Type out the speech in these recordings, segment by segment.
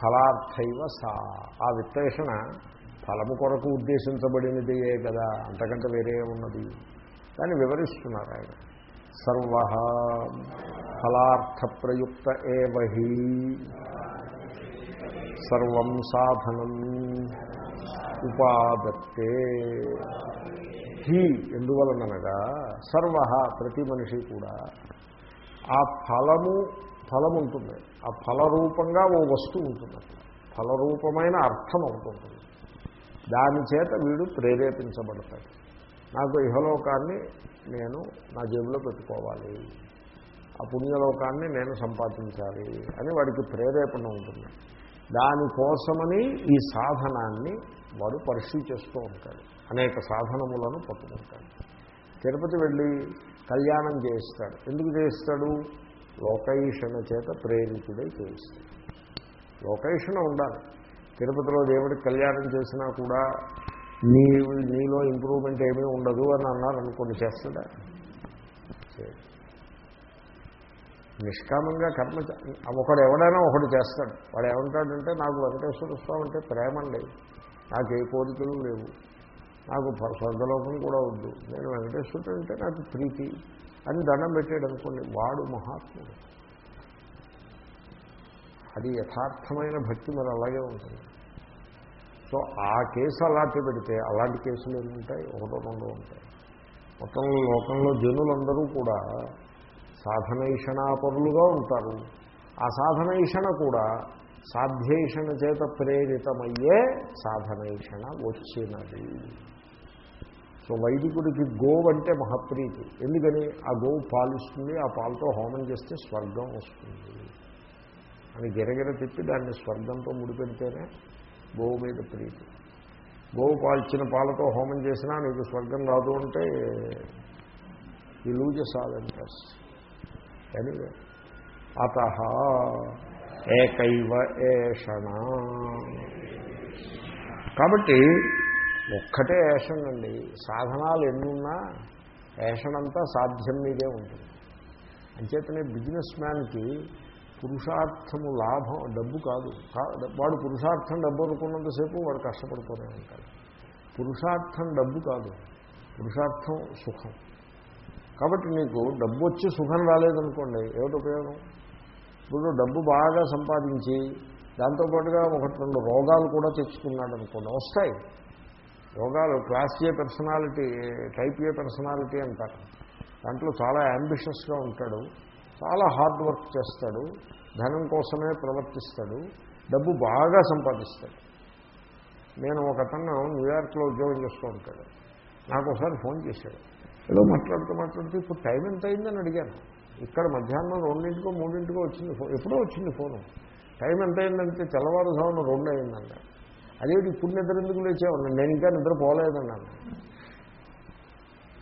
ఫలార్థైవ సా. ఆ విశ్లేషణ ఫలము కొరకు ఉద్దేశించబడినదియే కదా అంతకంటే వేరే ఉన్నది దాన్ని వివరిస్తున్నారు ఆయన. సర్వ ఫలార్థ ప్రయుక్త ఏవహి సర్వం సాధనం ఉపాదత్తే. హీ ఎందువలనగా సర్వ ప్రతి మనిషి కూడా ఆ ఫలము ఫలం ఉంటుంది. ఆ ఫలరూపంగా ఓ వస్తువు ఉంటుంది. ఫలరూపమైన అర్థం ఒకటి దాని చేత వీడు ప్రేరేపించబడతాడు. నాకు ఇహలోకాన్ని నేను నా జేబులో పెట్టుకోవాలి. ఆ పుణ్యలోకాన్ని నేను సంపాదించాలి అని వాడికి ప్రేరేపణ ఉంటుంది. దానికోసమని ఈ సాధనాన్ని వాడు పరిశీ చేస్తూ ఉంటాడు. అనేక సాధనములను పట్టుకుంటాడు. తిరుపతి వెళ్ళి కళ్యాణం చేయిస్తాడు. ఎందుకు చేయిస్తాడు? లోకైషణ చేత ప్రేరితుడై చేయిస్తాడు లోకైషణ ఉండాలి. తిరుపతిలో దేవుడికి కళ్యాణం చేసినా కూడా నీ నీలో ఇంప్రూవ్మెంట్ ఏమీ ఉండదు అని అన్నారు అనుకోండి చేస్తాడా? నిష్కామంగా కర్మ ఒకడు ఎవడైనా ఒకడు చేస్తాడు. వాడు ఏమంటాడంటే నాకు వెంకటేశ్వర స్వామి అంటే ప్రేమండి నాకు ఏ కోరికలు లేవు. నాకు స్వర్గలోకం కూడా వద్దు. నేను వెంకటేశ్వరుడు అంటే నాకు ప్రీతి. అని దండం పెట్టాడు అనుకోండి వాడు మహాత్ముడు. అది యథార్థమైన భక్తి మరి అలాగే ఉంటుంది. సో ఆ కేసు అలాంటి పెడితే అలాంటి కేసులు ఉంటాయి ఒకటో రెండో ఉంటాయి. మొత్తం లోకంలో జనులందరూ కూడా సాధన ఈషణాపరులుగా ఉంటారు. ఆ సాధన ఈషణ కూడా సాధ్యేషణ చేత ప్రేరితమయ్యే సాధన ఈషణ వచ్చినది. సో వైదికుడికి గోవు అంటే మహాప్రీతి. ఎందుకని? ఆ గోవు పాలిస్తుంది ఆ పాలతో హోమం చేస్తే స్వర్గం వస్తుంది. అని గిరగిర తిప్పి దాన్ని స్వర్గంతో ముడిపెడితేనే గోవు మీద ప్రీతి. గోవు పాల్చిన పాలతో హోమం చేసినా నీకు స్వర్గం రాదు అంటే ఈ లూజెస్ ఆల్ ఇంట్రెస్ట్ ఎనీవే అత ఏకైవ ఏషణ. కాబట్టి ఒక్కటే యాషన్ అండి. సాధనాలు ఎన్నున్నా ఏషణంతా సాధ్యం మీదే ఉంటుంది. అంచేతనే బిజినెస్ మ్యాన్కి పురుషార్థము లాభం డబ్బు కాదు. వాడు పురుషార్థం డబ్బు అనుకున్నంతసేపు వాడు కష్టపడిపోతూనే ఉంటాడు. పురుషార్థం డబ్బు కాదు. పురుషార్థం సుఖం. కాబట్టి నీకు డబ్బు వచ్చి సుఖం రాలేదనుకోండి ఏమిటి ఉపయోగం? ఇప్పుడు డబ్బు బాగా సంపాదించి దాంతోపాటుగా ఒకటి రెండు రోగాలు కూడా తెచ్చుకున్నాడు అనుకోండి వస్తాయి. యోగాలు class A personality type A personality అంటారు. దాంట్లో చాలా యాంబిషియస్గా ఉంటాడు. చాలా హార్డ్ వర్క్ చేస్తాడు. ధనం కోసమే ప్రవర్తిస్తాడు. డబ్బు బాగా సంపాదిస్తాడు. నేను ఒక అతను న్యూయార్క్లో ఉద్యోగం చేస్తూ ఉంటాడు. నాకు ఒకసారి ఫోన్ చేశాడు. ఏదో మాట్లాడుతూ మాట్లాడుతూ ఇప్పుడు టైం ఎంత అయిందని అడిగాను. ఇక్కడ మధ్యాహ్నం రెండింటికో మూడింటికో వచ్చింది ఫోన్ ఎప్పుడో వచ్చింది ఫోను. టైం ఎంత అయిందంటే తెల్లవారుజామున రెండు అయిందన్నాడు అదేమిటి ఇప్పుడు నిద్ర ఎందుకు లేచావు? నేను ఇంకా నిద్ర పోలేదన్నాను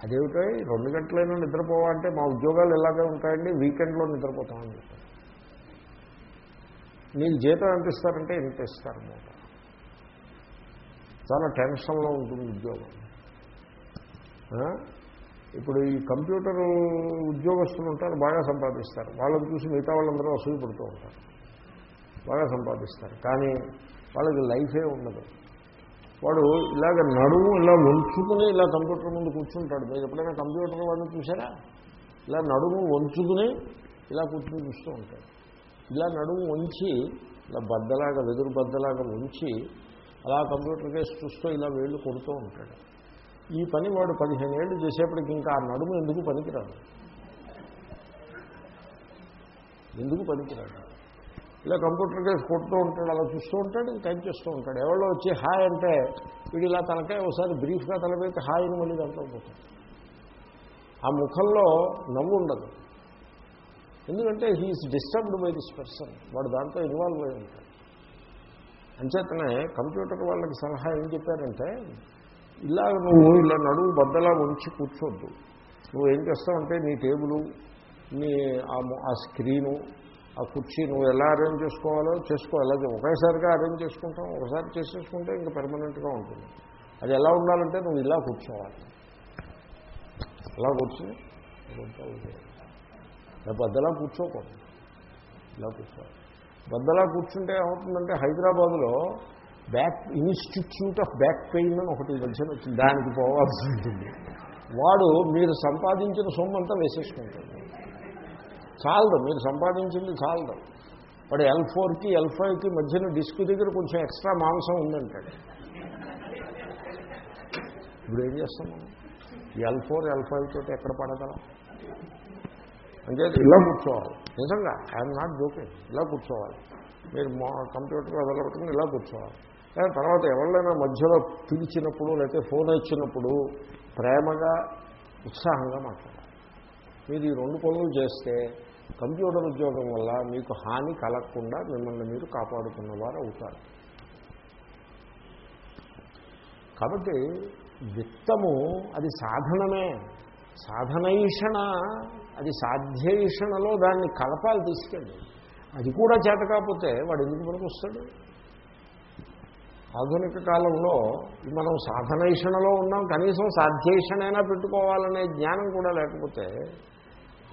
అదేమిటో రెండు గంటలైనా నిద్రపోవాలంటే మా ఉద్యోగాలు ఇలాగే ఉంటాయండి? వీకెండ్లో నిద్రపోతామని చెప్పారు. నీకు జీతం ఎంత ఇస్తారంటే ఎంత ఇస్తారన్నమాట. చాలా టెన్షన్లో ఉంటుంది ఉద్యోగం. ఇప్పుడు ఈ కంప్యూటర్ ఉద్యోగస్తులు ఉంటారు బాగా సంపాదిస్తారు. వాళ్ళని చూసి మిగతా వాళ్ళందరూ అసూయ పడుతూ ఉంటారు. బాగా సంపాదిస్తారు. కానీ వాళ్ళకి లైఫే ఉండదు. వాడు ఇలాగ నడుము ఇలా వంచుకుని ఇలా కంప్యూటర్ ముందు కూర్చుంటాడు. మీరు ఎప్పుడైనా కంప్యూటర్ వాడిని చూసారా ఇలా నడుము వంచుకుని ఇలా కూర్చుని చూస్తూ ఉంటాడు. ఇలా నడుము వంచి ఇలా బద్దలాగా వెదురు బద్దలాగా ఉంచి అలా కంప్యూటర్ కేసు చూస్తూ ఇలా వేళ్ళు కొడుతూ ఉంటాడు. ఈ పని వాడు పదిహేను ఏళ్ళు చేసేప్పటికి ఇంకా ఆ నడుము ఎందుకు పనికిరాదు? ఎందుకు పనికిరాడు ఇలా కంప్యూటర్ కేసు కొడుతూ ఉంటాడు అలా చూస్తూ ఉంటాడు టైప్ చేస్తూ ఉంటాడు? ఎవరో వచ్చి హాయ్ అంటే వీడు ఇలా తనకే ఒకసారి బ్రీఫ్గా తలపెట్టి హాయిని మళ్ళీ దాంట్లో పోతాడు. ఆ ముఖంలో నవ్వు ఉండదు. ఎందుకంటే he is disturbed by this person వాడు దాంతో ఇన్వాల్వ్ అయి ఉంటాడు. అంచేతనే కంప్యూటర్ వాళ్ళకి సలహా ఏం చెప్పారంటే ఇలా నువ్వు ఇలా నడువు బద్దలా ఉంచి కూర్చోద్దు. నువ్వు ఏం చేస్తావంటే నీ టేబుల్ నీ ఆ స్క్రీను ఆ కుర్చీ నువ్వు ఎలా అరేంజ్ చేసుకోవాలో చేసుకో. ఎలా ఒకేసారిగా అరేంజ్ చేసుకుంటాం ఒకసారి చేసేసుకుంటే ఇంకా పెర్మనెంట్గా ఉంటుంది. అది ఎలా ఉండాలంటే నువ్వు ఇలా కూర్చోవాలి. ఎలా కూర్చుని ఇదంతా ఇలా బద్దలా కూర్చోకూడదు. ఇలా కూర్చోవాలి బద్దలా కూర్చుంటే ఏమవుతుందంటే హైదరాబాదులో back institute of back pain అని ఒకటి మధ్యన వచ్చింది. దానికి పోవాల్సి ఉంటుంది. వాడు మీరు సంపాదించిన సొమ్ము అంతా వేసేసుకుంటాడు. చాలదు మీరు సంపాదించింది చాలదు. వాడు ఎల్ ఫోర్కి ఎల్ ఫైవ్కి మధ్యన డిస్క్ దగ్గర కొంచెం ఎక్స్ట్రా మాంసం ఉందంటాడు. ఇప్పుడు ఏం చేస్తాం మనం ఎల్ ఫోర్ ఎల్ ఫైవ్ తోటి ఎక్కడ పడగలం? అంటే ఇలా కూర్చోవాలి. నిజంగా ఐఎమ్ నాట్ జోకింగ్ ఇలా కూర్చోవాలి. మీరు మా కంప్యూటర్ వెళ్ళబట్టుకుని ఇలా కూర్చోవాలి. కానీ తర్వాత ఎవరైనా మధ్యలో పిలిచినప్పుడు లేకపోతే ఫోన్ వచ్చినప్పుడు ప్రేమగా ఉత్సాహంగా మాట్లాడాలి. మీరు ఈ రెండు పనులు చేస్తే కంప్యూటర్ ఉద్యోగం వల్ల మీకు హాని కలగకుండా మిమ్మల్ని మీరు కాపాడుకున్నవారు అవుతారు. కాబట్టి విత్తము అది సాధనమే. సాధనైషణ అది సాధ్యైషణలో దాన్ని కలపాలి తీసుకెళ్ళి. అది కూడా చేత కాకపోతే వాడు ఎందుకు పనికి వస్తాడు ఆధునిక కాలంలో మనం సాధనైషణలో ఉన్నాం కనీసం సాధ్యైషణైనా పెట్టుకోవాలనే జ్ఞానం కూడా లేకపోతే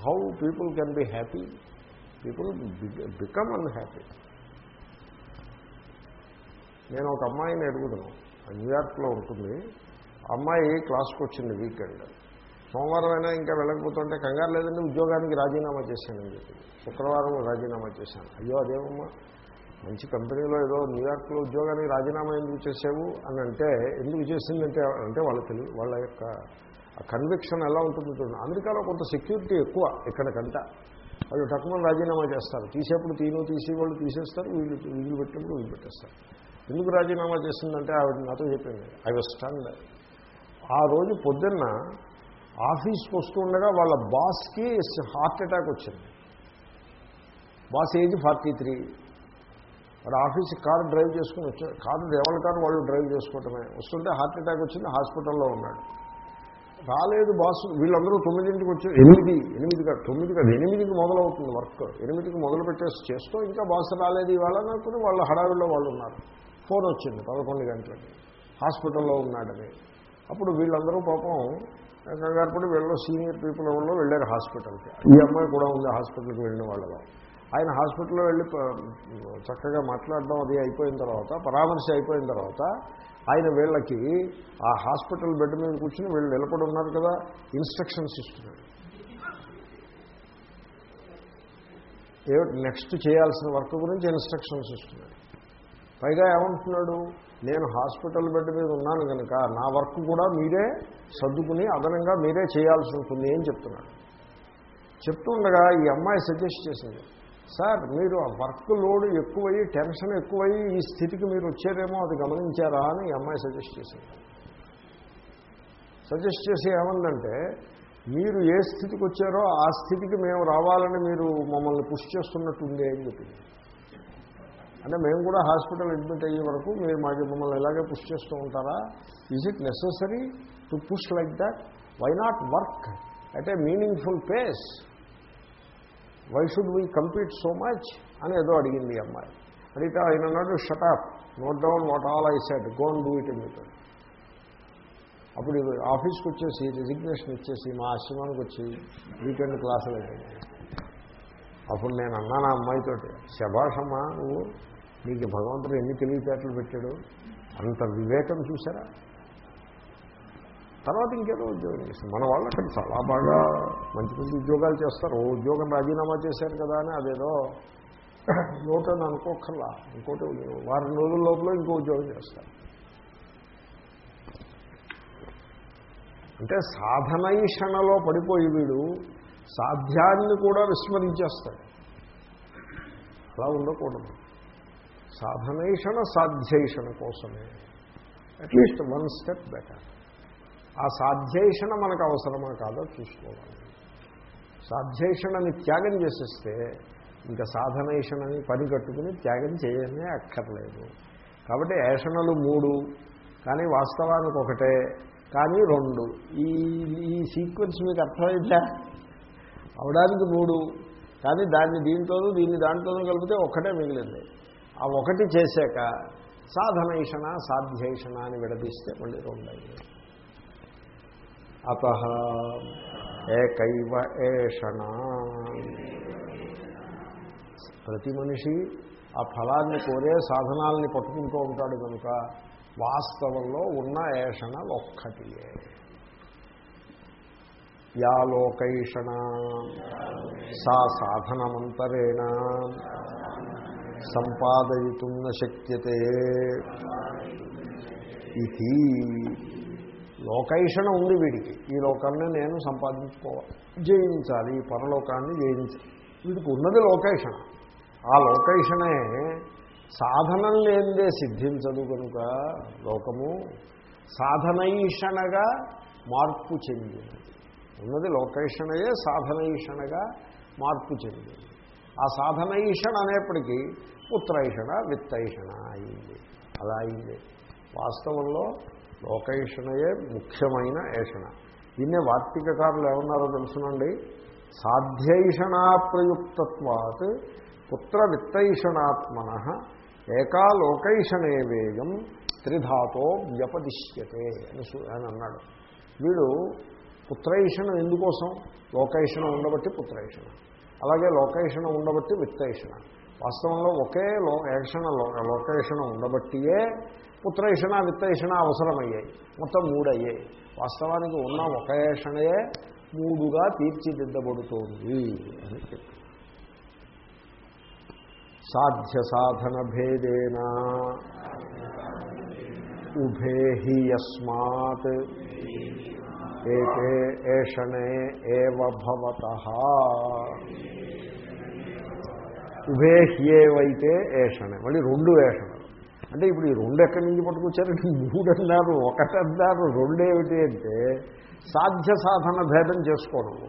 how people can be happy? People become unhappy. నేను ఒక అమ్మాయిని అడుగుతున్నాను న్యూయార్క్లో ఉంటుంది. అమ్మాయి క్లాస్కి వచ్చింది వీకెండ్. సోమవారం అయినా ఇంకా వెళ్ళకపోతుంటే కంగారు లేదండి ఉద్యోగానికి రాజీనామా చేశానని చెప్పి. శుక్రవారం రాజీనామా చేశాను. అయ్యో అదేమమ్మా? మంచి కంపెనీలో ఏదో న్యూయార్క్లో ఉద్యోగానికి రాజీనామా ఎందుకు చేసావు అని అంటే ఎందుకు చేసిందంటే అంటే వాళ్ళ తెలివి వాళ్ళ యొక్క కన్విక్షన్ ఎలా ఉంటుంది చూడండి. అమెరికాలో కొంత సెక్యూరిటీ ఎక్కువ ఇక్కడికంట. వాళ్ళు టక్కుమని రాజీనామా చేస్తారు. తీసేప్పుడు తీను తీసి వాళ్ళు తీసేస్తారు. వీళ్ళు వీళ్ళు పెట్టినప్పుడు వీళ్ళు పెట్టేస్తారు. ఎందుకు రాజీనామా చేసిందంటే ఆవిడ నాతో చెప్పింది. ఐ వాజ్ స్టండ్ ఆ రోజు పొద్దున్న ఆఫీస్కి వస్తుండగా వాళ్ళ బాస్కి హార్ట్ అటాక్ వచ్చింది. Boss age forty three. వాడు ఆఫీస్కి కారు డ్రైవ్ చేసుకుని వచ్చాడు కారు ఎవరి కారు వాళ్ళు డ్రైవ్ చేసుకోవటమే. వస్తుంటే హార్ట్ అటాక్ వచ్చింది హాస్పిటల్లో ఉన్నాడు. రాలేదు బాస్ వీళ్ళందరూ తొమ్మిదింటికి వచ్చి ఎనిమిది ఎనిమిది కాదు తొమ్మిది కాదు ఎనిమిదికి మొదలవుతుంది వర్క్. ఎనిమిదికి మొదలు పెట్టేసి చేస్తూ ఇంకా బాస్ రాలేదు ఇవాళ అనుకుని వాళ్ళ హడావిడిలో వాళ్ళు ఉన్నారు. ఫోన్ వచ్చింది పదకొండు గంటలకి. హాస్పిటల్లో ఉన్నాడని. అప్పుడు వీళ్ళందరూ పాపం కంగారు పడి వీళ్ళు సీనియర్ పీపుల్ వాళ్ళు వెళ్ళారు హాస్పిటల్కి. ఈ అమ్మాయి కూడా ఉంది హాస్పిటల్కి వెళ్ళిన వాళ్ళలో ఆయన హాస్పిటల్లో వెళ్ళి చక్కగా మాట్లాడడం అది అయిపోయిన తర్వాత పరామర్శ అయిపోయిన తర్వాత ఆయన వీళ్ళకి ఆ హాస్పిటల్ బెడ్ మీద కూర్చుని వీళ్ళు నిలబడి ఉన్నారు కదా ఇన్స్ట్రక్షన్స్ ఇస్తున్నాడు. ఏమిటి నెక్స్ట్ చేయాల్సిన వర్క్ గురించి ఇన్స్ట్రక్షన్స్ ఇస్తున్నాడు. పైగా ఏమంటున్నాడు నేను హాస్పిటల్ బెడ్ మీద ఉన్నాను కనుక నా వర్క్ కూడా మీరే సర్దుకుని అదనంగా మీరే చేయాల్సి ఉంటుంది అని చెప్తున్నాడు. చెప్తుండగా ఈ అమ్మాయి సజెస్ట్ చేసింది సార్ మీరు ఆ వర్క్ లోడ్ ఎక్కువయ్యి టెన్షన్ ఎక్కువయ్యి ఈ స్థితికి మీరు వచ్చారేమో అది గమనించారా అని ఈ అమ్మాయి సజెస్ట్ చేసింది. సజెస్ట్ చేసి ఏమందంటే మీరు ఏ స్థితికి వచ్చారో ఆ స్థితికి మేము రావాలని మీరు మమ్మల్ని పుష్ చేస్తున్నట్టుంది అని చెప్పింది. అంటే మేము కూడా హాస్పిటల్ అడ్మిట్ అయ్యే వరకు మీరు మాకు మమ్మల్ని ఇలాగే పుష్ చేస్తూ ఉంటారా? Is it necessary to push like that why not work at a meaningful pace why should we compete so much అని ఏదో అడిగింది ఈ అమ్మాయి. అడిగితే ఆయన అన్నాడు shut up note down what all I said gonna do it అని చెప్పాడు అప్పుడు ఆఫీస్కి వచ్చేసి రిజిగ్నేషన్ ఇచ్చేసి మా ఆశ్రమానికి వచ్చి వీకెండ్ క్లాసులు అయిపోయింది అప్పుడు నేను అన్నాను ఆ అమ్మాయితోటి శభాషమ్మా నువ్వు నీకు భగవంతుడు ఎన్ని తెలివితేటలు పెట్టాడు? అంత వివేకం చూసారా? తర్వాత ఇంకేదో ఉద్యోగం చేస్తాం మన వాళ్ళు అక్కడ చాలా బాగా మంచి మంచి ఉద్యోగాలు చేస్తారు. ఉద్యోగం రాజీనామా చేశారు కదా అని అదేదో నోటని అనుకోకర్లా ఇంకోటి వారం రోజుల లోపల ఇంకో ఉద్యోగం చేస్తారు. అంటే సాధనైషణలో పడిపోయి వీడు సాధ్యాన్ని కూడా విస్మరించేస్తాడు. అలా ఉండకూడదు. సాధనైషణ సాధ్యైషణ కోసమే. అట్లీస్ట్ వన్ స్టెప్ బెటర్ ఆ సాధ్యేషణ మనకు అవసరమా కాదో చూసుకోవాలి. సాధ్యేషణని త్యాగం చేసేస్తే ఇంకా సాధనేషణని పని కట్టుకుని త్యాగం చేయనే అక్కర్లేదు. కాబట్టి ఏషణలు మూడు కానీ వాస్తవానికి ఒకటే కానీ రెండు. ఈ ఈ సీక్వెన్స్ మీకు అర్థమైందా? అవడానికి మూడు కానీ దాన్ని దీంట్లోనూ దీన్ని దాంట్లోనూ కలిపితే ఒక్కటే మిగిలింది. ఆ ఒకటి చేశాక సాధనైషణ సాధ్యైషణ అని విడదీస్తే మళ్ళీ రెండు అయింది అత ఏకైవ ఏషణ. ప్రతి మనిషి ఆ ఫలాన్ని కోరే సాధనాల్ని పట్టుకుంటూ ఉంటాడు కనుక వాస్తవంలో ఉన్న ఏషణ ఒక్కటియే. యా లోకైషణ. సా సాధనమంతరేణ. సంపాదయితున్న న శక్యతే. ఇది లోకైషణ ఉంది వీడికి. ఈ లోకాన్ని నేను సంపాదించుకోవాలి. జయించాలి ఈ పరలోకాన్ని జయించాలి. వీడికి ఉన్నది లోకైషణ. ఆ లోకైషణే సాధనం లేనిదే సిద్ధించదు కనుక లోకము సాధనైషణగా మార్పు చెందినది. ఉన్నది లోకైషణయే సాధనైషణగా మార్పు చెందింది ఆ సాధనైషణ అనేప్పటికీ పుత్రైషణ విత్తైషణ అయింది. అలా అయింది. వాస్తవంలో లోకేషణయే ముఖ్యమైన ఏషణ. దీన్నే వార్తికకారులు ఏమన్నారో తెలుసునండి? సాధ్యైషణా ప్రయుక్తత్వాత్ పుత్ర విత్తైషణాత్మన ఏకా లోకైషణే వేగం త్రిధాతో వ్యపదిశ్యతే అని అని అన్నాడు. వీడు పుత్రైషణం ఎందుకోసం? లోకైషణం ఉండబట్టి పుత్రైషణ. అలాగే లోకైషణం ఉండబట్టి విత్తైషణ. వాస్తవంలో ఒకే లో ఏషణ లోకేషణ ఉండబట్టియే పుత్రేషణ విత్తేషణ అవసరమయ్యాయి. మొత్తం మూడయ్యాయి. వాస్తవానికి ఉన్న ఒక ఏషణయే మూడుగా తీర్చిదిద్దబడుతోంది అని చెప్పి సాధ్య సాధన భేదేన ఉభే హి యస్మాత్ ఏకే ఏషణే ఏవ భవత. ఉభే హ్యేవైతే ఏషణే మళ్ళీ రెండు ఏషణ. అంటే ఇప్పుడు ఈ రెండు ఎక్కడి నుంచి పట్టుకొచ్చారంటే మూడు అన్నారు ఒకటి అన్నారు రెండేమిటి అంటే సాధ్య సాధన భేదం చేసుకోవడం.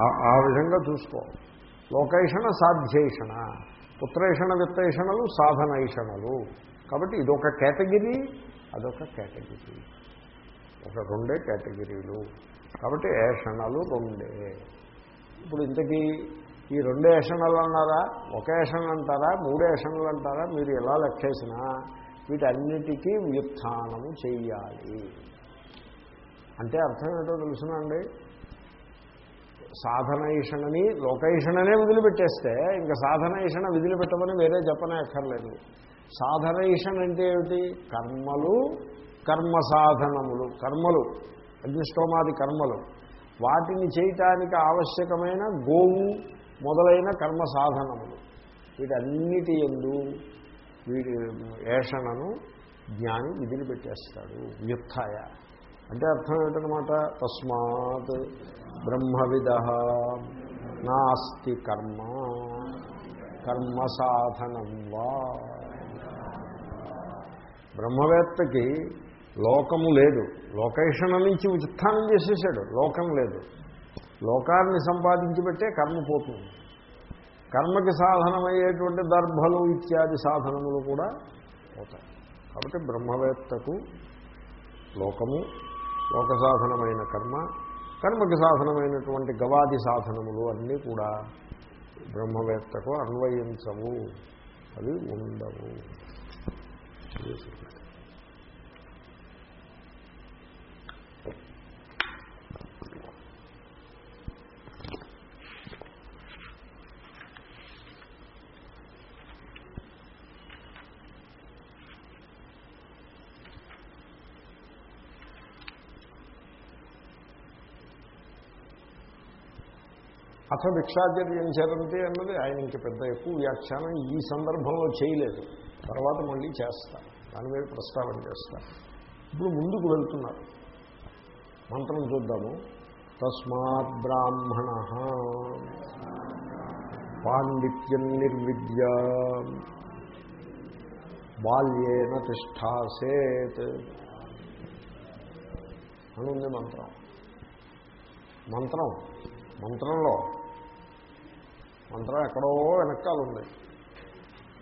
ఆ- విధంగా చూసుకో. లోకేషణ సాధ్యేషణ. పుత్రేషణ విత్తేషణలు సాధనైషణలు. కాబట్టి ఇదొక కేటగిరీ అదొక కేటగిరీ. ఒక రెండే కేటగిరీలు. కాబట్టి ఏషణలు రెండే. ఇప్పుడు ఇంతకీ ఈ రెండు ఏషణలు అన్నారా ఒక ఏషణలు అంటారా మూడు ఏషణలు అంటారా మీరు ఎలా లెక్కేసినా వీటన్నిటికీ వ్యుత్థానము చెయ్యాలి. అంటే అర్థం ఏంటో తెలుసునండి సాధన ఈషణని లోకైషణనే వదిలిపెట్టేస్తే ఇంకా సాధనైషణ వదిలిపెట్టమని వేరే చెప్పనే అక్కర్లేదు సాధనైషణ అంటే ఏమిటి? కర్మలు కర్మ సాధనములు కర్మలు అగ్నిష్టోమాది కర్మలు. వాటిని చేయటానికి ఆవశ్యకమైన గోవు మొదలైన కర్మ సాధనములు. వీటన్నిటి ఎందు వీటి ఏషణను జ్ఞాని విదిలిపెట్టేస్తాడు వ్యుత్య అంటే అర్థం ఏంటనమాట తస్మాత్ బ్రహ్మవిద నాస్తి కర్మ. కర్మ సాధనం వా. బ్రహ్మవేత్తకి లోకము లేదు. లోకేషణ నుంచి ఉత్థానం చేసేసాడు. లోకం లేదు. లోకాన్ని సంపాదించి పెట్టే కర్మ పోతుంది. కర్మకి సాధనమయ్యేటువంటి దర్భలు ఇత్యాది సాధనములు కూడా పోతాయి. కాబట్టి బ్రహ్మవేత్తకు లోకము లోక సాధనమైన కర్మ కర్మకి సాధనమైనటువంటి గవాది సాధనములు అన్నీ కూడా బ్రహ్మవేత్తకు అన్వయించవు. అవి ఉండవు. అథ భిక్షాచర్యం చరంతి అన్నది ఆయన ఇంక పెద్ద ఎక్కువ వ్యాఖ్యానం. ఈ సందర్భంలో చేయలేదు. తర్వాత మళ్ళీ చేస్తా. దాని మీద ప్రస్తావన చేస్తారు ఇప్పుడు ముందుకు వెళ్తున్నారు. మంత్రం చూద్దాము. తస్మాత్ బ్రాహ్మణ పాండిత్యం నిర్విద్య బాల్యేన తిష్టాసేత్ అని ఉంది మంత్రం. మంత్రం మంత్రంలో మంత్రం ఎక్కడో వెనకాల ఉంది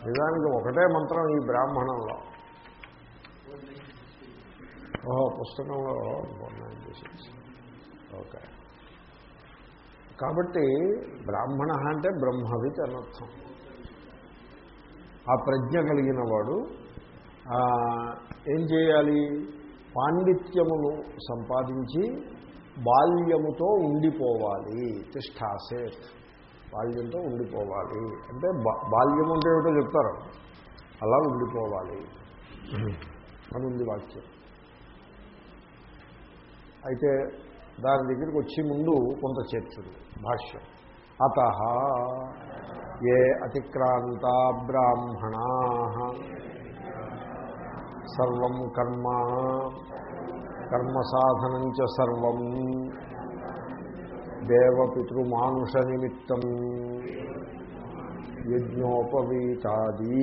నిజానికి ఒకటే మంత్రం ఈ బ్రాహ్మణంలో. ఓహో పుస్తకంలో ఓకే. కాబట్టి బ్రాహ్మణ అంటే బ్రహ్మవిత్ అనర్థం ఆ ప్రజ్ఞ కలిగిన వాడు ఏం చేయాలి? పాండిత్యమును సంపాదించి బాల్యముతో ఉండిపోవాలి. తిష్టాసేత్. బాల్యంతో ఉండిపోవాలి. అంటే బా- బాల్యం అంటే ఏమిటో చెప్తారు. అలా ఉండిపోవాలి. అని ఉంది వాక్యం. అయితే దాని దగ్గరికి వచ్చే ముందు కొంత చేర్చుంది భాష్యం. అత ఏ అతిక్రాంత బ్రాహ్మణా సర్వం కర్మ కర్మసాధనం చ సర్వం దేవపితృమానుష నిమిత్తం యజ్ఞోపవీతాది.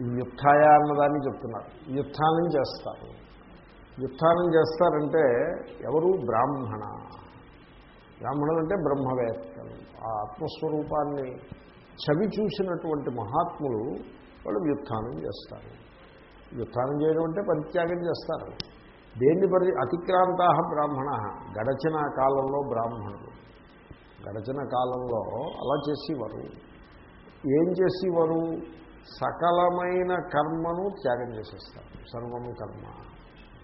ఈ అన్నదాన్ని చెప్తున్నారు. యుద్ధానం చేస్తారు. యుద్ధానం చేస్తారంటే ఎవరు? బ్రాహ్మణ. బ్రాహ్మణులు అంటే బ్రహ్మవేత్తలు ఆ ఆత్మస్వరూపాన్ని చవి చూసినటువంటి మహాత్ములు వాళ్ళు వ్యుత్థానం చేస్తారు. వ్యుత్థానం చేయడం అంటే పరిత్యాగం చేస్తారు. దేన్ని పరి అతిక్రాంతా బ్రాహ్మణ. గడచిన కాలంలో బ్రాహ్మణులు. గడచిన కాలంలో అలా చేసేవారు. ఏం చేసేవారు? సకలమైన కర్మను త్యాగం చేసేస్తారు. సర్వము కర్మ.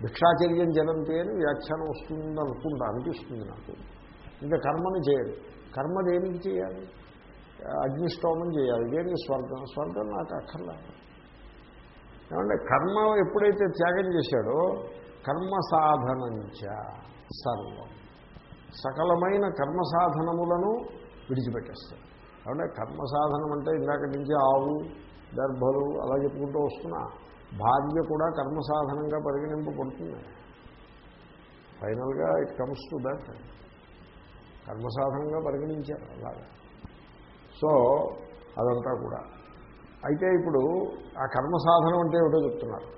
భిక్షాచర్యం జనంతి అని వ్యాఖ్యానం వస్తుంది అనుకుంటా అనిపిస్తుంది నాకు. ఇంకా కర్మను చేయాలి కర్మ దేనికి చేయాలి? అగ్నిష్టోమం చేయాలి. దేనికి? స్వర్గం. స్వర్గం నాకు అక్కర్లేదు. ఏమంటే కర్మ ఎప్పుడైతే త్యాగం చేశాడో కర్మ సాధనంచ సర్వం. సకలమైన కర్మ సాధనములను విడిచిపెట్టేస్తాడు కాబట్టి కర్మ సాధనం అంటే ఇందాక నుంచి ఆవు దర్భలు అలా చెప్పుకుంటూ వస్తున్నా. భార్య కూడా కర్మ సాధనంగా పరిగణింపబడుతుంది ఫైనల్గా ఇట్ కమ్స్ టు దట్. కర్మ సాధనంగా పరిగణించారు అలాగా. సో అదంతా కూడా. అయితే ఇప్పుడు ఆ కర్మ సాధనం అంటే ఏమిటో చెప్తున్నారు.